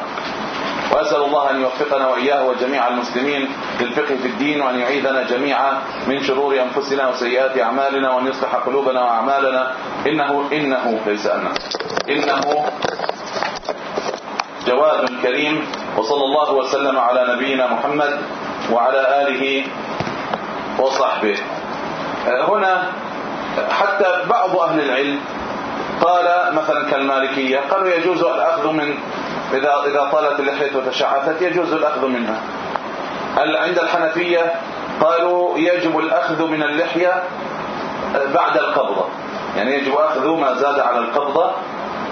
وأسأل الله أن يوفقنا وإياه وجميع المسلمين للفقه في الدين وأن يعيذنا جميعا من شرور أنفسنا وسيئات أعمالنا وأن يصلح قلوبنا وأعمالنا. إنه إنه ليس أنا. إنه جواد كريم. وصلى الله وسلم على نبينا محمد وعلى آله وصحبه. هنا حتى بعض أهل العلم قال مثلا كالمالكية قالوا يجوز الأخذ من إذا إذا طالت اللحية وتشعثت يجوز الأخذ منها. عند الحنفية قالوا يجب الأخذ من اللحية بعد القبضة. يعني يجب أخذ ما زاد على القبضة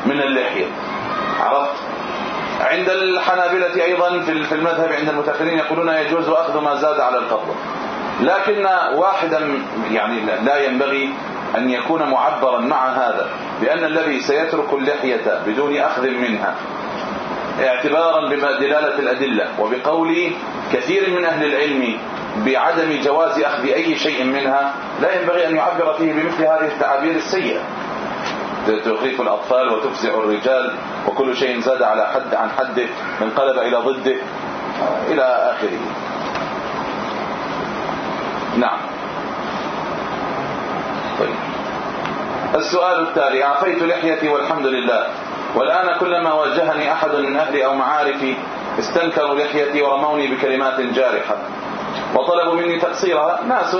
من اللحية. عرفت؟ عند الحنابلة أيضا في المذهب عند المتأخرين يقولون يجوز أخذ ما زاد على القبضة. لكن واحدا يعني لا ينبغي أن يكون معبرا مع هذا لأن الذي سيترك اللحية بدون أخذ منها اعتبارا بدلالة الأدلة وبقول كثير من أهل العلم بعدم جواز أخذ أي شيء منها لا ينبغي أن يعبر فيه بمثل هذه التعابير السيئة. تخيف الأطفال وتفزع الرجال وكل شيء زاد على حد عن حده انقلب إلى ضده إلى آخره. نعم. السؤال التالي عفيت لحيتي والحمد لله. والآن كلما واجهني أحد من أهلي أو معارفي استنكروا لحيتي ورموني بكلمات جارحة. وطلبوا مني تقصيرها ناس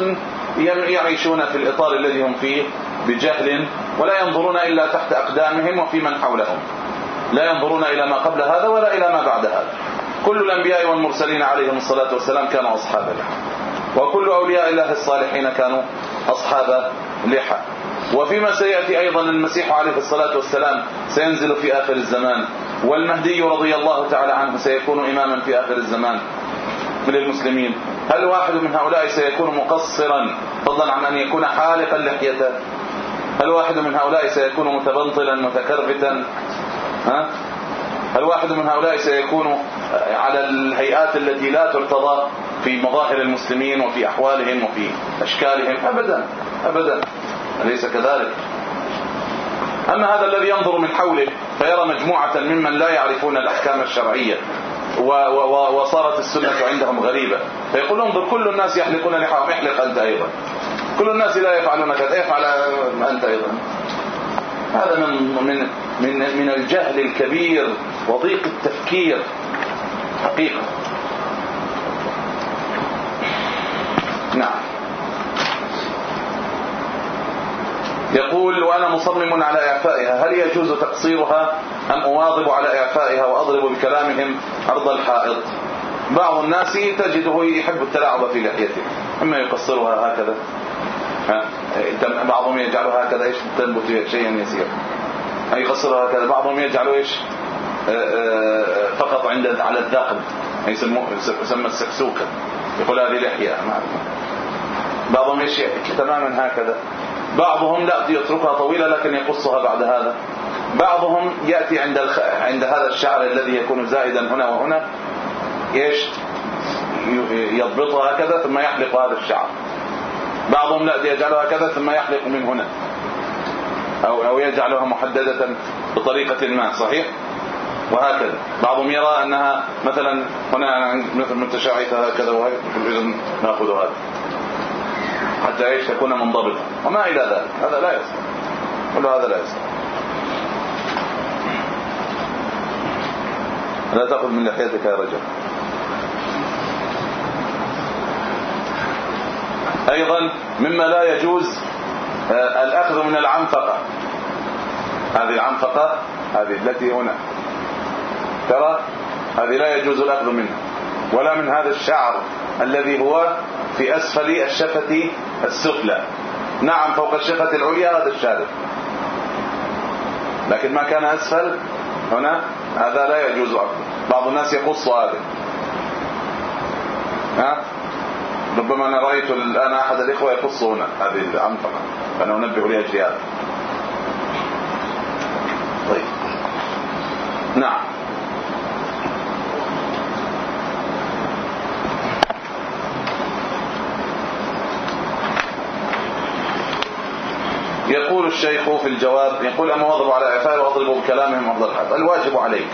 يعيشون في الإطار الذي هم فيه بجهل ولا ينظرون إلا تحت أقدامهم وفي من حولهم. لا ينظرون إلى ما قبل هذا ولا إلى ما بعد هذا. كل الأنبياء والمرسلين عليهم الصلاة والسلام كانوا أصحاب لحى وكل أولياء الله الصالحين كانوا أصحاب لحى وفيما سيأتي أيضا المسيح عليه الصلاة والسلام سينزل في آخر الزمان والمهدي رضي الله تعالى عنه سيكون إماما في آخر الزمان. من المسلمين هل واحد من هؤلاء سيكون مقصرا؟ فضلا عن أن يكون حالقا لحيته. هل واحد من هؤلاء سيكون متبنطلا متكربتا؟ ها؟ هل واحد من هؤلاء سيكون على الهيئات التي لا ترتضى في مظاهر المسلمين وفي أحوالهم وفي أشكالهم؟ أبدا أبدا. أليس كذلك؟ أما هذا الذي ينظر من حوله فيرى مجموعة ممن لا يعرفون الأحكام الشرعية وصارت السنة عندهم غريبة. فيقول انظر كل الناس يحلقون لحاهم. احلق أنت أيضا. كل الناس لا يفعلون كذا افعل أنت أيضا. هذا من من من من الجهل الكبير وضيق التفكير. حقيقة. نعم. يقول وأنا مصمم على إعفائها هل يجوز تقصيرها أم أواظب على إعفائها وأضرب بكلامهم عرض الحائط؟ بعض الناس تجده يحب التلاعب في لحيته إما يقصرها هكذا. بعضهم يجعلها هكذا إيش تنبت شيئا يسير. أي يقصرها هكذا؟ بعضهم يجعله إيش؟ آه، آه، فقط عند على الذقن. يسموه يسمى السكسوكة. يقول هذه لحية بعضهم إيش؟ تماما هكذا. بعضهم لا يتركها طويلة لكن يقصها بعد هذا. بعضهم يأتي عند الخ... عند هذا الشعر الذي يكون زائدا هنا وهنا. إيش؟ يضبطها هكذا ثم يحلق هذا الشعر. بعضهم لا يجعلها هكذا ثم يحلق من هنا. أو أو يجعلها محددة بطريقة ما صحيح؟ وهكذا. بعضهم يرى أنها مثلا هنا مثل هكذا وهي نأخذ هذا. حتى إيش تكون منضبطه وما إلى ذلك. هذا لا يصح. كل هذا لا يصح. لا تأخذ من لحيتك يا رجل. أيضا مما لا يجوز آه، الأخذ من العنفقة. هذه العنفقة هذه التي هنا. ترى هذه لا يجوز الأخذ منها ولا من هذا الشعر. الذي هو في أسفل الشفة السفلى. نعم فوق الشفة العليا هذا الشارب. لكن ما كان أسفل هنا هذا لا يجوز أكله بعض الناس يقص هذا. ها؟ ربما أنا رأيت الآن أحد الإخوة يقص هنا هذه العنفقه فانا أنبه لاجل هذا طيب. نعم يقول الشيخ في الجواب يقول أما واضرب على إعفائها وأضرب بكلامهم أفضل الحد الواجب عليك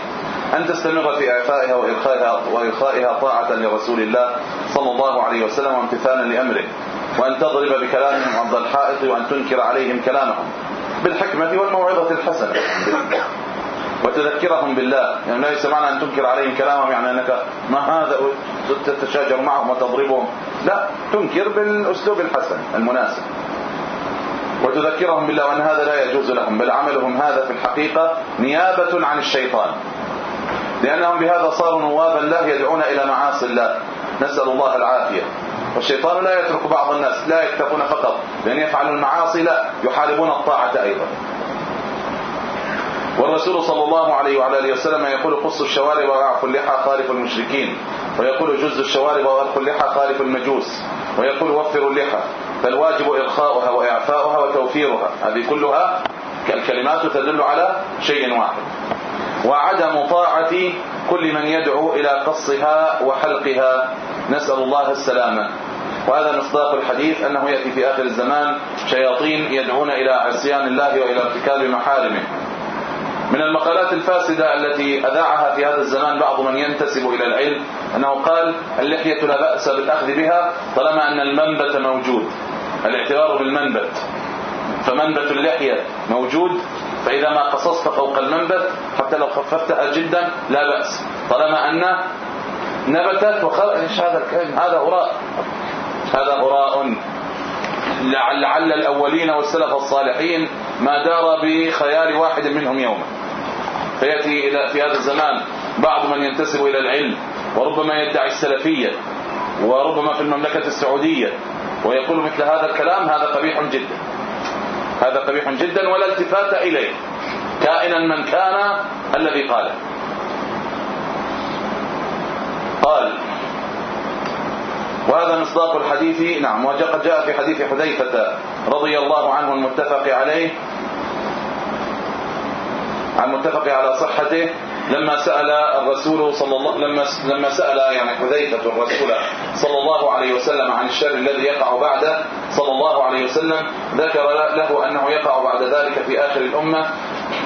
أن تستمر في إعفائها وإرخائها, وإرخائها طاعة لرسول الله صلى الله عليه وسلم وامتثالا لأمره وأن تضرب بكلامهم عرض الحائط وأن تنكر عليهم كلامهم بالحكمة والموعظة الحسنة. وتذكرهم بالله. يعني ليس معنى أن تنكر عليهم كلامهم يعني أنك ما هذا تتشاجر معهم وتضربهم. لا تنكر بالأسلوب الحسن المناسب. وتذكرهم بالله وأن هذا لا يجوز لهم بل عملهم هذا في الحقيقة نيابة عن الشيطان. لأنهم بهذا صاروا نوابا له يدعون إلى معاصي الله. نسأل الله العافية. والشيطان لا يترك بعض الناس لا يكتفون فقط لأن يفعلوا المعاصي لا يحاربون الطاعة أيضا. والرسول صلى الله عليه وعلى آله وسلم يقول قص الشوارب واعفوا اللحى خالف المشركين. ويقول جز الشوارب واعفوا اللحى خالف المجوس. ويقول وفروا اللحى. فالواجب إرخاؤها وإعفاؤها وتوفيرها. هذه كلها الكلمات تدل على شيء واحد. وعدم طاعة كل من يدعو إلى قصها وحلقها. نسأل الله السلامة. وهذا مصداق الحديث أنه يأتي في آخر الزمان شياطين يدعون إلى عصيان الله وإلى ارتكاب محارمه. من المقالات الفاسدة التي أذاعها في هذا الزمان بعض من ينتسب إلى العلم أنه قال اللحية لا بأس بالأخذ بها طالما أن المنبت موجود. الاعتبار بالمنبت. فمنبت اللحية موجود فإذا ما قصصت فوق المنبت حتى لو خففتها جدا لا بأس. طالما أن نبتت وخرج هذا الكلام؟ هذا هراء هذا هراء لعل الأولين والسلف الصالحين ما دار بخيال واحد منهم يوما. فيأتي إلى في هذا الزمان بعض من ينتسب إلى العلم وربما يدعي السلفية وربما في المملكة السعودية ويقول مثل هذا الكلام هذا قبيح جدا. هذا قبيح جدا ولا التفات إليه. كائنا من كان الذي قاله قال وهذا مصداق الحديث نعم وقد جاء في حديث حذيفة رضي الله عنه المتفق عليه عن متفق على صحته لما سأل الرسول صلى الله لما لما سأل يعني حذيفة الرسول صلى الله عليه وسلم عن الشر الذي يقع بعده صلى الله عليه وسلم ذكر له أنه يقع بعد ذلك في آخر الأمة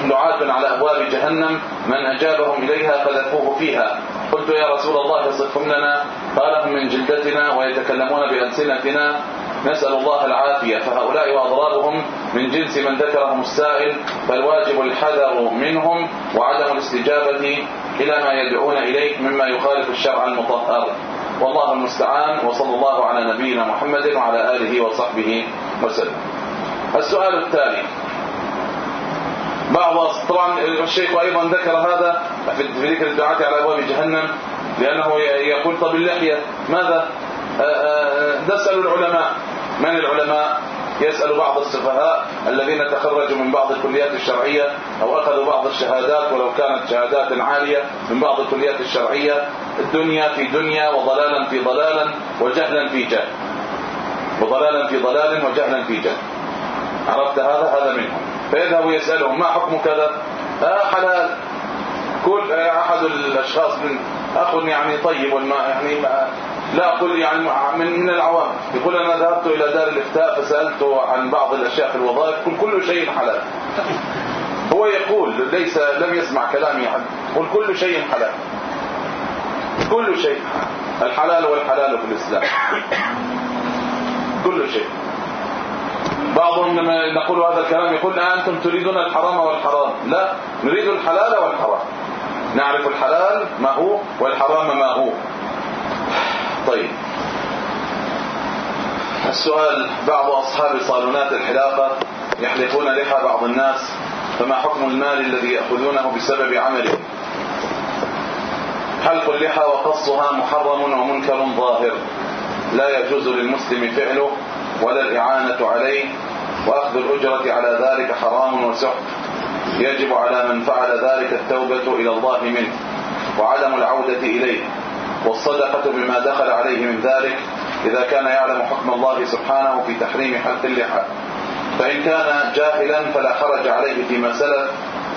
دعاة على أبواب جهنم من أجابهم إليها قذفوه فيها. قلت يا رسول الله صفهم لنا قال هم من جلدتنا ويتكلمون بألسنتنا. نسأل الله العافية. فهؤلاء وأضرارهم من جنس من ذكرهم السائل فالواجب الحذر منهم وعدم الاستجابة إلى ما يدعون إليه مما يخالف الشرع المطهر. والله المستعان وصلى الله على نبينا محمد وعلى آله وصحبه وسلم. السؤال التالي. بعض طبعا الشيخ أيضا ذكر هذا في ذكر الدعاة على أبواب جهنم لأنه يقول طب اللحية ماذا؟ نسأل العلماء. من العلماء يسأل بعض السفهاء الذين تخرجوا من بعض الكليات الشرعية أو أخذوا بعض الشهادات ولو كانت شهادات عالية من بعض الكليات الشرعية الدنيا في دنيا وضلالا في ضلالا وجهلا في جهل. وضلالا في ضلال وجهلا في جهل. عرفت هذا؟ هذا منهم. فيذهب يسألهم ما حكم كذا؟ آه حلال. كل أحد الأشخاص من أخ يعني طيب والما يعني ما لا أقول يعني من من العوام. يقول أنا ذهبت إلى دار الإفتاء فسالت عن بعض الاشياء في الوظائف كل كل شيء حلال. هو يقول ليس لم يسمع كلامي يعني قل كل شيء حلال. كل شيء الحلال والحلال في الإسلام. كل شيء. بعضهم لما نقول هذا الكلام يقول أنتم تريدون الحرام والحرام. لا نريد الحلال والحرام. نعرف الحلال ما هو والحرام ما هو. طيب. السؤال بعض أصحاب صالونات الحلاقة يحلقون لحى بعض الناس فما حكم المال الذي يأخذونه بسبب عمله؟ حلق اللحى وقصها محرم ومنكر ظاهر؟ لا يجوز للمسلم فعله ولا الإعانة عليه وأخذ الأجرة على ذلك حرام وسحت. يجب على من فعل ذلك التوبة إلى الله منه وعدم العودة إليه. والصدقة بما دخل عليه من ذلك إذا كان يعلم حكم الله سبحانه في تحريم حلق اللحى. فإن كان جاهلا فلا حرج عليه فيما سلف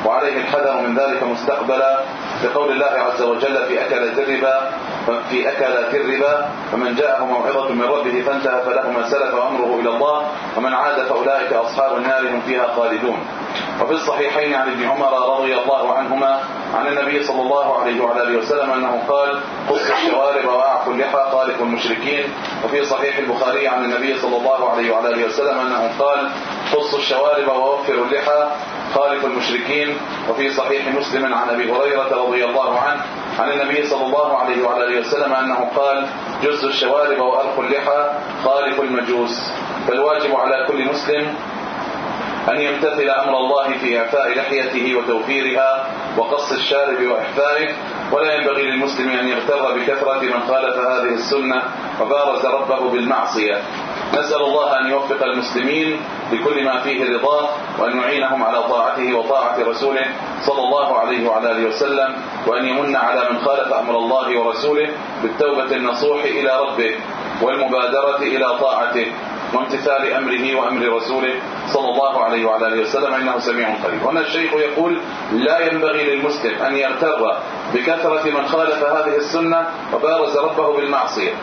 وعليه الحذر من ذلك مستقبلا. لقول الله عز وجل في أكلة الربا في أكلات الربا فمن جاءه موعظة من ربه فانتهى فله ما سلف وأمره إلى الله ومن عاد فأولئك أصحاب النار هم فيها خالدون. وفي الصحيحين عن ابن عمر رضي الله عنهما عن النبي صلى الله عليه وعلى آله وسلم أنه قال قص الشوارب واعفوا اللحى خالف المشركين وفي صحيح البخاري عن النبي صلى الله عليه وعلى آله وسلم أنه قال قص الشوارب ووفروا اللحى خالف المشركين. وفي صحيح مسلم عن أبي هريرة رضي الله عنه عن النبي صلى الله عليه وعلى آله وسلم أنه قال جز الشوارب وارخوا اللحى خالف المجوس. فالواجب على كل مسلم أن يمتثل أمر الله في إعفاء لحيته وتوفيرها وقص الشارب وإحفائه ولا ينبغي للمسلم أن يغتر بكثرة من خالف هذه السنة وبارز ربه بالمعصية. نسأل الله أن يوفق المسلمين لكل ما فيه رضاه وأن يعينهم على طاعته وطاعة رسوله صلى الله عليه وعلى آله وسلم وأن يمن على من خالف أمر الله ورسوله بالتوبة النصوح إلى ربه والمبادرة إلى طاعته. وامتثال أمره وأمر رسوله صلى الله عليه وعلى آله وسلم إنه سميع قريب. هنا الشيخ يقول لا ينبغي للمسلم أن يغتر بكثرة من خالف هذه السنة وبارز ربه بالمعصية.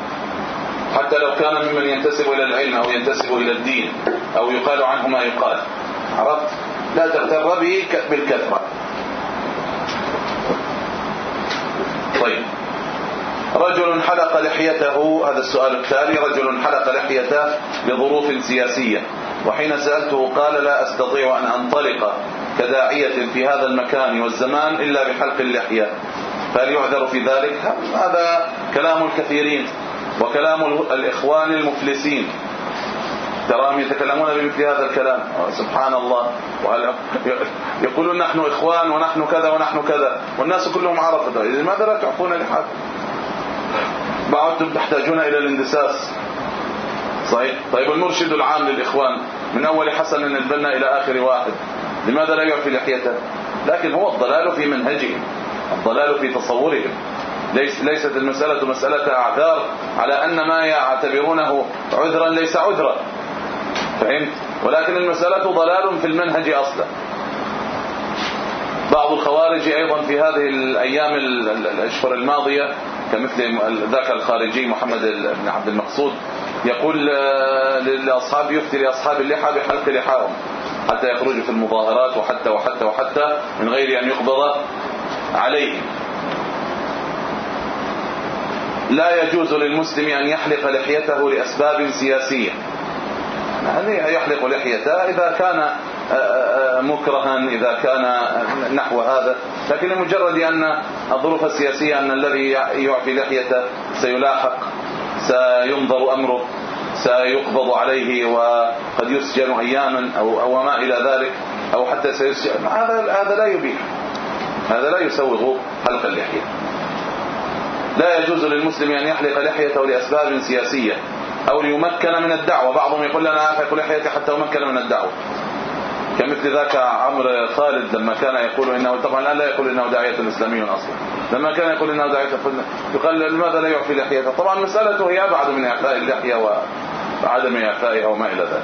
حتى لو كان ممن ينتسب إلى العلم أو ينتسب إلى الدين أو يقال عنه ما يقال. عرفت؟ لا تغتر به بالكثرة. طيب. رجل حلق لحيته هذا السؤال التالي رجل حلق لحيته لظروف سياسية. وحين سألته قال لا أستطيع أن أنطلق كداعية في هذا المكان والزمان إلا بحلق اللحية. فهل يعذر في ذلك؟ هذا كلام الكثيرين وكلام الإخوان المفلسين. تراهم يتكلمون بمثل هذا الكلام؟ سبحان الله. يقولون نحن إخوان ونحن كذا ونحن كذا؟ والناس كلهم عرفت لماذا لا تعفون لحاكم؟ بعضكم تحتاجون إلى الاندساس. صحيح؟ طيب المرشد العام للإخوان من أول حسن البنا إلى آخر واحد. لماذا لا يعفي لحيته؟ لكن هو الضلال في منهجهم الضلال في تصورهم. ليس ليست المسألة مسألة أعذار على أن ما يعتبرونه عذرا ليس عذرا. فهمت؟ ولكن المسألة ضلال في المنهج أصلا. بعض الخوارج أيضا في هذه الأيام الأشهر الماضية كمثل ذاك الخارجي محمد بن عبد المقصود يقول آه، للأصحاب يفتي لأصحاب اللحى بحلق لحاهم حتى يخرجوا في المظاهرات وحتى وحتى وحتى من غير أن يقبض عليهم. لا يجوز للمسلم أن يحلق لحيته لأسباب سياسية. يعني يحلق لحيته إذا كان مكرها إذا كان نحو هذا لكن لمجرد أن الظروف السياسية أن الذي يعفي لحيته سيلاحق سينظر أمره سيقبض عليه وقد يسجن اياما أو أو ما إلى ذلك أو حتى سيسجن. هذا هذا لا يبيح. هذا لا يسوغ حلق اللحية. لا يجوز للمسلم أن يحلق لحيته لأسباب سياسية أو ليمكن من الدعوة. بعضهم يقول أنا احلق لحيتي حتى أمكن من الدعوة. كمثل ذاك عمرو خالد لما كان يقول انه طبعا الآن لا يقول إنه داعية اسلامي أصلا. لما كان يقول إنه داعية يقال لماذا لا يعفي لحيته طبعا مسألته هي ابعد من إعفاء اللحية وعدم اعفائها وما إلى ذلك.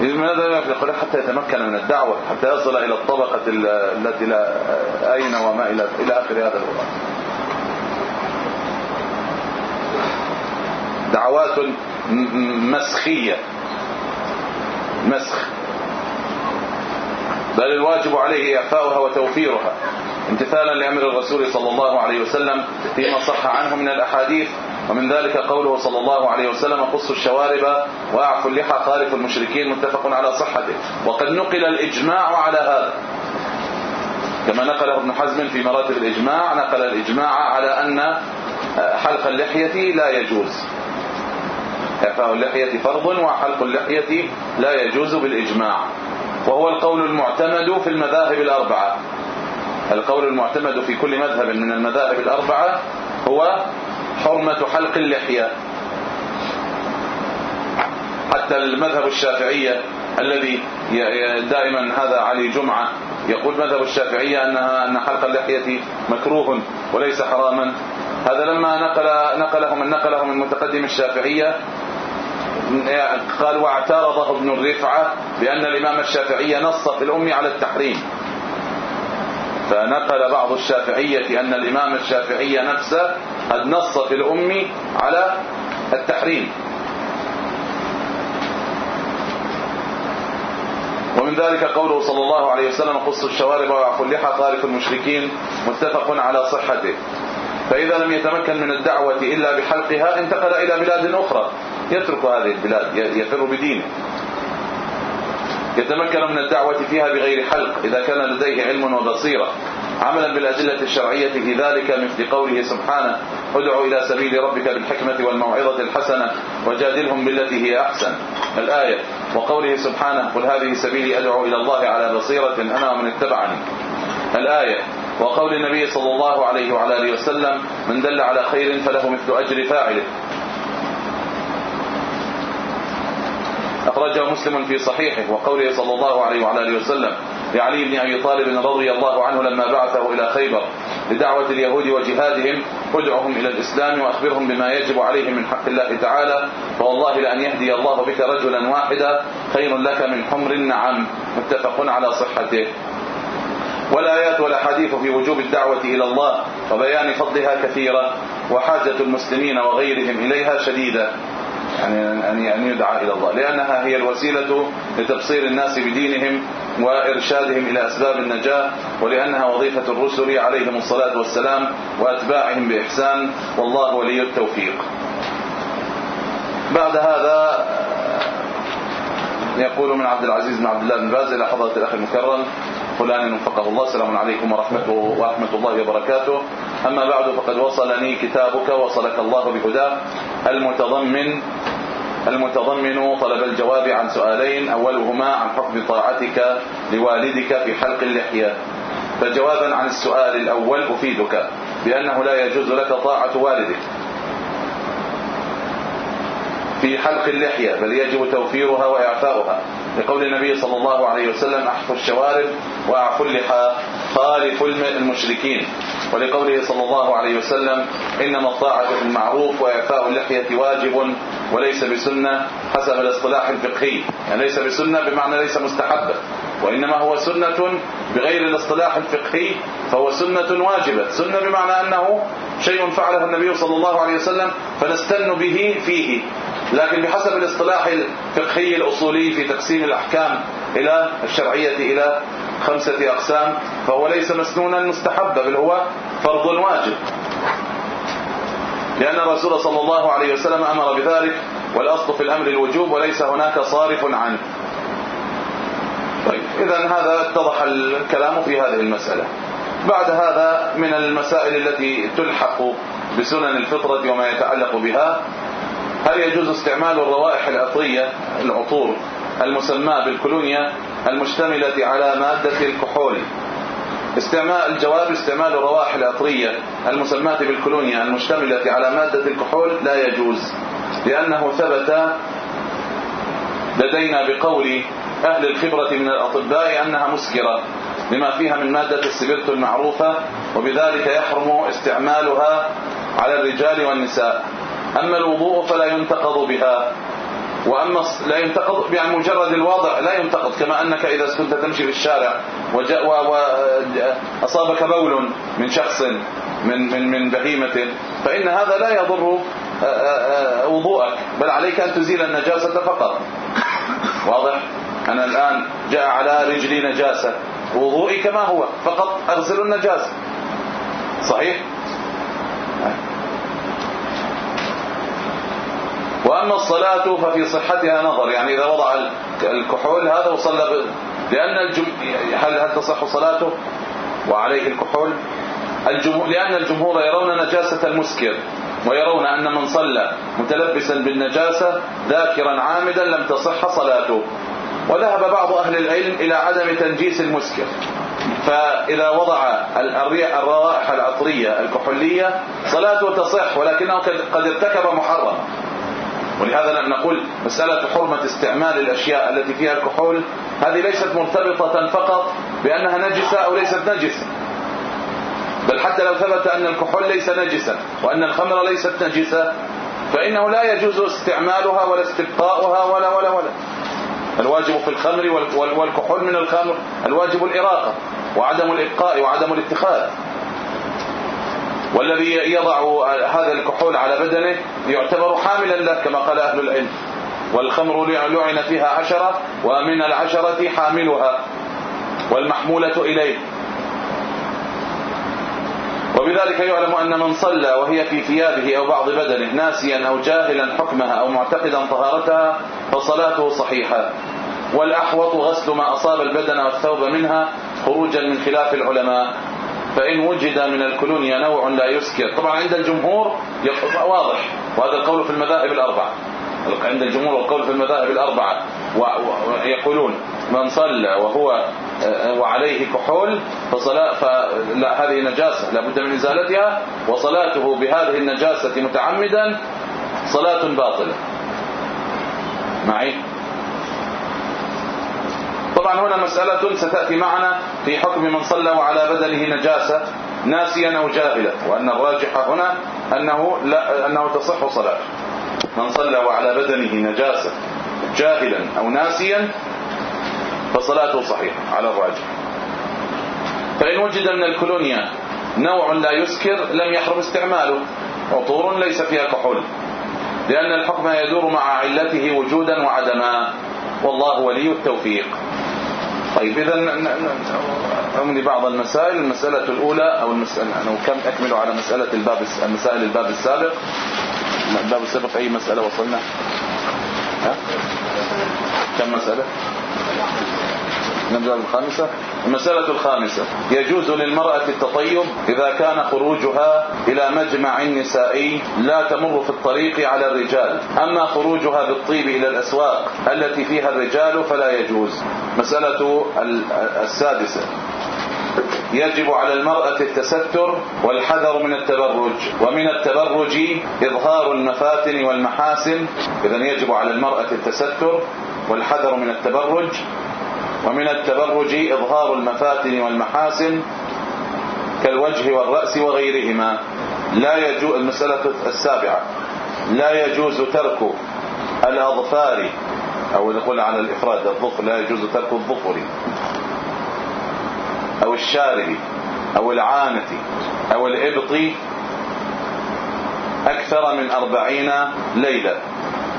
لماذا لا يقول حتى يتمكن من الدعوة حتى يصل إلى الطبقة التي لا أين وما إلى إلى آخر هذا الوضع دعوات مسخية. مسخ. بل الواجب عليه إعفاؤها وتوفيرها امتثالا لأمر الرسول صلى الله عليه وسلم فيما صح عنه من الأحاديث ومن ذلك قوله صلى الله عليه وسلم قصوا الشوارب واعفوا اللحى خالف المشركين متفق على صحته وقد نقل الإجماع على هذا. كما نقله ابن حزم في مراتب الإجماع نقل الإجماع على أن حلق اللحية لا يجوز. إعفاء اللحية فرض وحلق اللحية لا يجوز بالإجماع. وهو القول المعتمد في المذاهب الأربعة. القول المعتمد في كل مذهب من المذاهب الأربعة هو حرمة حلق اللحية. حتى المذهب الشافعية الذي دائما هذا علي جمعة يقول مذهب الشافعية أنها أن حلق اللحية مكروه وليس حراما. هذا لما نقل نقله من نقله من متقدم الشافعية قال واعترضه ابن الرفعة بأن الإمام الشافعي نص في الأم على التحريم. فنقل بعض الشافعية أن الإمام الشافعي نفسه قد نص في الأم على التحريم. ومن ذلك قوله صلى الله عليه وسلم قص الشوارب وعفو اللحى خالف المشركين متفق على صحته. فإذا لم يتمكن من الدعوة إلا بحلقها انتقل إلى بلاد أخرى. يترك هذه البلاد يفر بدينه. يتمكن من الدعوة فيها بغير حلق إذا كان لديه علم وبصيرة. عملا بالأدلة الشرعية في ذلك مثل قوله سبحانه ادعو إلى سبيل ربك بالحكمة والموعظة الحسنة وجادلهم بالتي هي أحسن. الآية وقوله سبحانه قل هذه سبيلي أدعو إلى الله على بصيرة أنا ومن اتبعني. الآية وقول النبي صلى الله عليه وعلى آله وسلم من دل على خير فله مثل أجر فاعله. أخرجه مسلم في صحيحه وقوله صلى الله عليه وعلى آله وسلم لعلي بن أبي طالب رضي الله عنه لما بعثه إلى خيبر لدعوة اليهود وجهادهم ادعهم إلى الإسلام وأخبرهم بما يجب عليهم من حق الله تعالى فوالله لأن يهدي الله بك رجلا واحدا خير لك من حمر النعم متفق على صحته. والآيات والأحاديث في وجوب الدعوة إلى الله وبيان فضلها كثيرة وحاجة المسلمين وغيرهم إليها شديدة. يعني أن يدعى إلى الله لأنها هي الوسيلة لتبصير الناس بدينهم وإرشادهم إلى أسباب النجاة ولأنها وظيفة الرسل عليهم الصلاة والسلام وأتباعهم بإحسان والله ولي التوفيق. بعد هذا يقول من عبد العزيز بن عبد الله بن باز إلى حضرة الأخ المكرم فلان وفقه الله السلام عليكم ورحمه ورحمة الله وبركاته. أما بعد فقد وصلني كتابك وصلك الله بهداه المتضمن المتضمن طلب الجواب عن سؤالين أولهما عن حكم طاعتك لوالدك في حلق اللحية. فجوابا عن السؤال الأول أفيدك بأنه لا يجوز لك طاعة والدك في حلق اللحية بل يجب توفيرها وإعفاؤها. لقول النبي صلى الله عليه وسلم احفوا الشوارب واعفوا اللحى خالفوا المشركين. ولقوله صلى الله عليه وسلم إنما الطاعة في المعروف وإعفاء اللحية واجب وليس بسنة. حسب الاصطلاح الفقهي. يعني ليس بسنة بمعنى ليس مستحبة. وإنما هو سنة بغير الاصطلاح الفقهي فهو سنة واجبة. سنة بمعنى أنه شيء فعله النبي صلى الله عليه وسلم فنستن به فيه. لكن بحسب الاصطلاح الفقهي الأصولي في تقسيم الأحكام إلى الشرعية إلى خمسة أقسام فهو ليس مسنونا مستحبا بل هو فرض واجب. لأن الرسول صلى الله عليه وسلم أمر بذلك والأصل في الأمر الوجوب وليس هناك صارف عنه. طيب إذا هذا اتضح الكلام في هذه المسألة. بعد هذا من المسائل التي تلحق بسنن الفطرة وما يتعلق بها هل يجوز استعمال الروائح العطرية العطور المسمى بالكولونيا المشتملة على مادة الكحول؟ استعمال الجواب استعمال الروائح العطرية المسماة بالكولونيا المشتملة على مادة الكحول لا يجوز لأنه ثبت لدينا بقول أهل الخبرة من الأطباء أنها مسكرة لما فيها من مادة السبرت المعروفة وبذلك يحرم استعمالها على الرجال والنساء. أما الوضوء فلا ينتقض بها وأما لا ينتقض يعني مجرد الوضع لا ينتقض كما أنك إذا كنت تمشي في الشارع واصابك بول من شخص من من من بهيمة فإن هذا لا يضر وضوءك بل عليك أن تزيل النجاسة فقط. واضح؟ أنا الآن جاء على رجلي نجاسة وضوئي كما هو فقط أغسل النجاسة. صحيح؟ وأما الصلاة ففي صحتها نظر. يعني إذا وضع الكحول هذا وصلى لأن الجم... هل هل تصح صلاته؟ وعليه الكحول. الجمهور لأن الجمهور يرون نجاسة المسكر ويرون أن من صلى متلبسا بالنجاسة ذاكرا عامدا لم تصح صلاته. وذهب بعض أهل العلم إلى عدم تنجيس المسكر. فإذا وضع الروائح العطرية الكحولية صلاته تصح ولكنه قد ارتكب محرم. ولهذا نقول مسألة حرمة استعمال الأشياء التي فيها الكحول هذه ليست مرتبطة فقط بأنها نجسة أو ليست نجسة. بل حتى لو ثبت أن الكحول ليس نجسا وأن الخمر ليست نجسة فإنه لا يجوز استعمالها ولا استبقاؤها ولا ولا ولا. الواجب في الخمر والكحول من الخمر الواجب الإراقة وعدم الإبقاء وعدم الاتخاذ. والذي يضع هذا الكحول على بدنه يعتبر حاملا له كما قال أهل العلم. والخمر لعن فيها عشرة ومن العشرة حاملها والمحمولة إليه. وبذلك يعلم أن من صلى وهي في ثيابه أو بعض بدنه ناسيا أو جاهلا حكمها أو معتقدا طهارتها فصلاته صحيحة. والأحوط غسل ما أصاب البدن والثوب منها خروجا من خلاف العلماء. فإن وجد من الكلونيا نوع لا يسكر. طبعا عند الجمهور واضح. وهذا القول في المذاهب الأربعة. عند الجمهور والقول في المذاهب الأربعة. ويقولون من صلى وهو آه، وعليه كحول فصلاة فلا هذه نجاسة. لابد من إزالتها. وصلاته بهذه النجاسة متعمدا صلاة باطلة. معي؟ طبعا هنا مسألة ستأتي معنا في حكم من صلى وعلى بدنه نجاسة ناسيا أو جاهلا وأن الراجح هنا أنه, لا أنه تصح صلاته من صلى وعلى بدنه نجاسة جاهلا أو ناسيا فصلاته صحيحة على الراجح. فإن وجد من الكولونيا نوع لا يسكر لم يحرم استعماله. عطور ليس فيها كحول. لأن الحكم يدور مع علته وجودا وعدما. والله ولي التوفيق. طيب إذا امني بعض المسائل المسألة الأولى أو المسألة أنا كم أكمل على مسألة الباب مسائل الباب السابق؟ الباب السابق أي مسألة وصلنا؟ ها؟ كم مسألة؟ نبدأ بالخامسة. المسألة الخامسة. يجوز للمرأة التطيب إذا كان خروجها إلى مجمع نسائي لا تمر في الطريق على الرجال. أما خروجها بالطيب إلى الأسواق التي فيها الرجال فلا يجوز. مسألة السادسة. يجب على المرأة التستر والحذر من التبرج. ومن التبرج إظهار المفاتن والمحاسن. إذا يجب على المرأة التستر والحذر من التبرج. ومن التبرج إظهار المفاتن والمحاسن كالوجه والرأس وغيرهما. لا يجوز المسألة السابعة. لا يجوز ترك الأظفار أو نقول على الإفراد الظفر لا يجوز ترك الظفر أو الشارب أو العانة أو الإبط أكثر من أربعين ليلة.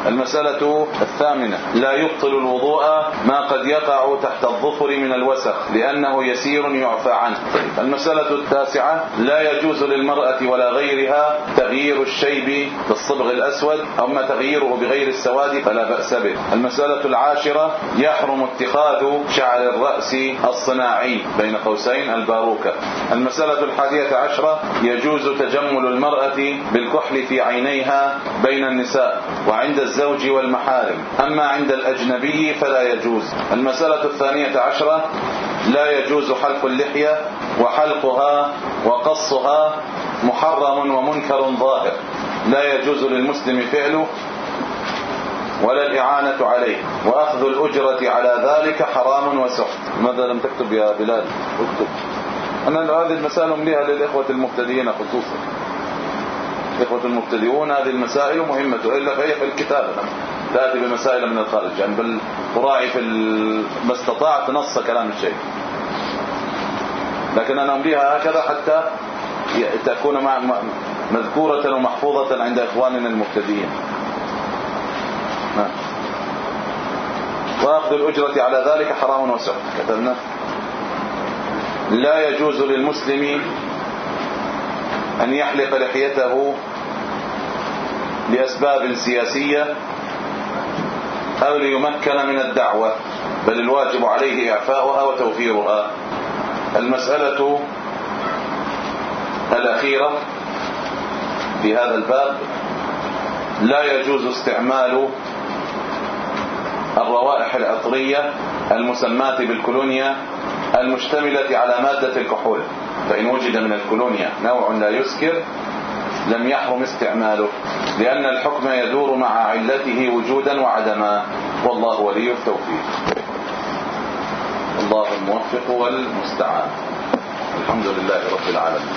المسألة الثامنة. لا يبطل الوضوء ما قد يقع تحت الظفر من الوسخ لأنه يسير يعفى عنه. المسألة التاسعة. لا يجوز للمرأة ولا غيرها تغيير الشيب بالصبغ الأسود أما تغييره بغير السواد فلا بأس به. المسألة العاشرة. يحرم اتخاذ شعر الرأس الصناعي بين قوسين الباروكة. المسألة الحادية عشرة. يجوز تجمل المرأة بالكحل في عينيها بين النساء. وعند الزوج والمحارم. أما عند الأجنبي فلا يجوز. المسألة الثانية عشرة لا يجوز حلق اللحية وحلقها وقصها محرم ومنكر ظاهر. لا يجوز للمسلم فعله ولا الإعانة عليه. وأخذ الأجرة على ذلك حرام وسحت ماذا لم تكتب يا بلال؟ اكتب. أنا هذه المسائل أمليها للإخوة المبتدئين خصوصا. إخوة المبتدئون هذه المسائل مهمة إلا فهي في الكتاب. تأتي بمسائل من الخارج يعني بل تراعي في ما استطعت نص كلام الشيخ. لكن أنا أمليها هكذا حتى تكون مذكورة ومحفوظة عند إخواننا المبتدئين. نعم. وأخذ الأجرة على ذلك حرام وسحت كتبنا. لا يجوز للمسلم أن يحلق لحيته لأسباب سياسية أو ليمكن من الدعوة بل الواجب عليه إعفاؤها وتوفيرها. المسألة الأخيرة في هذا الباب لا يجوز استعمال الروائح العطرية المسماة بالكولونيا المشتملة على مادة الكحول فإن وجد من الكولونيا نوع لا يسكر لم يحرم استعماله لأن الحكم يدور مع علته وجودا وعدما. والله ولي التوفيق. الله الموفق والمستعان. الحمد لله رب العالمين.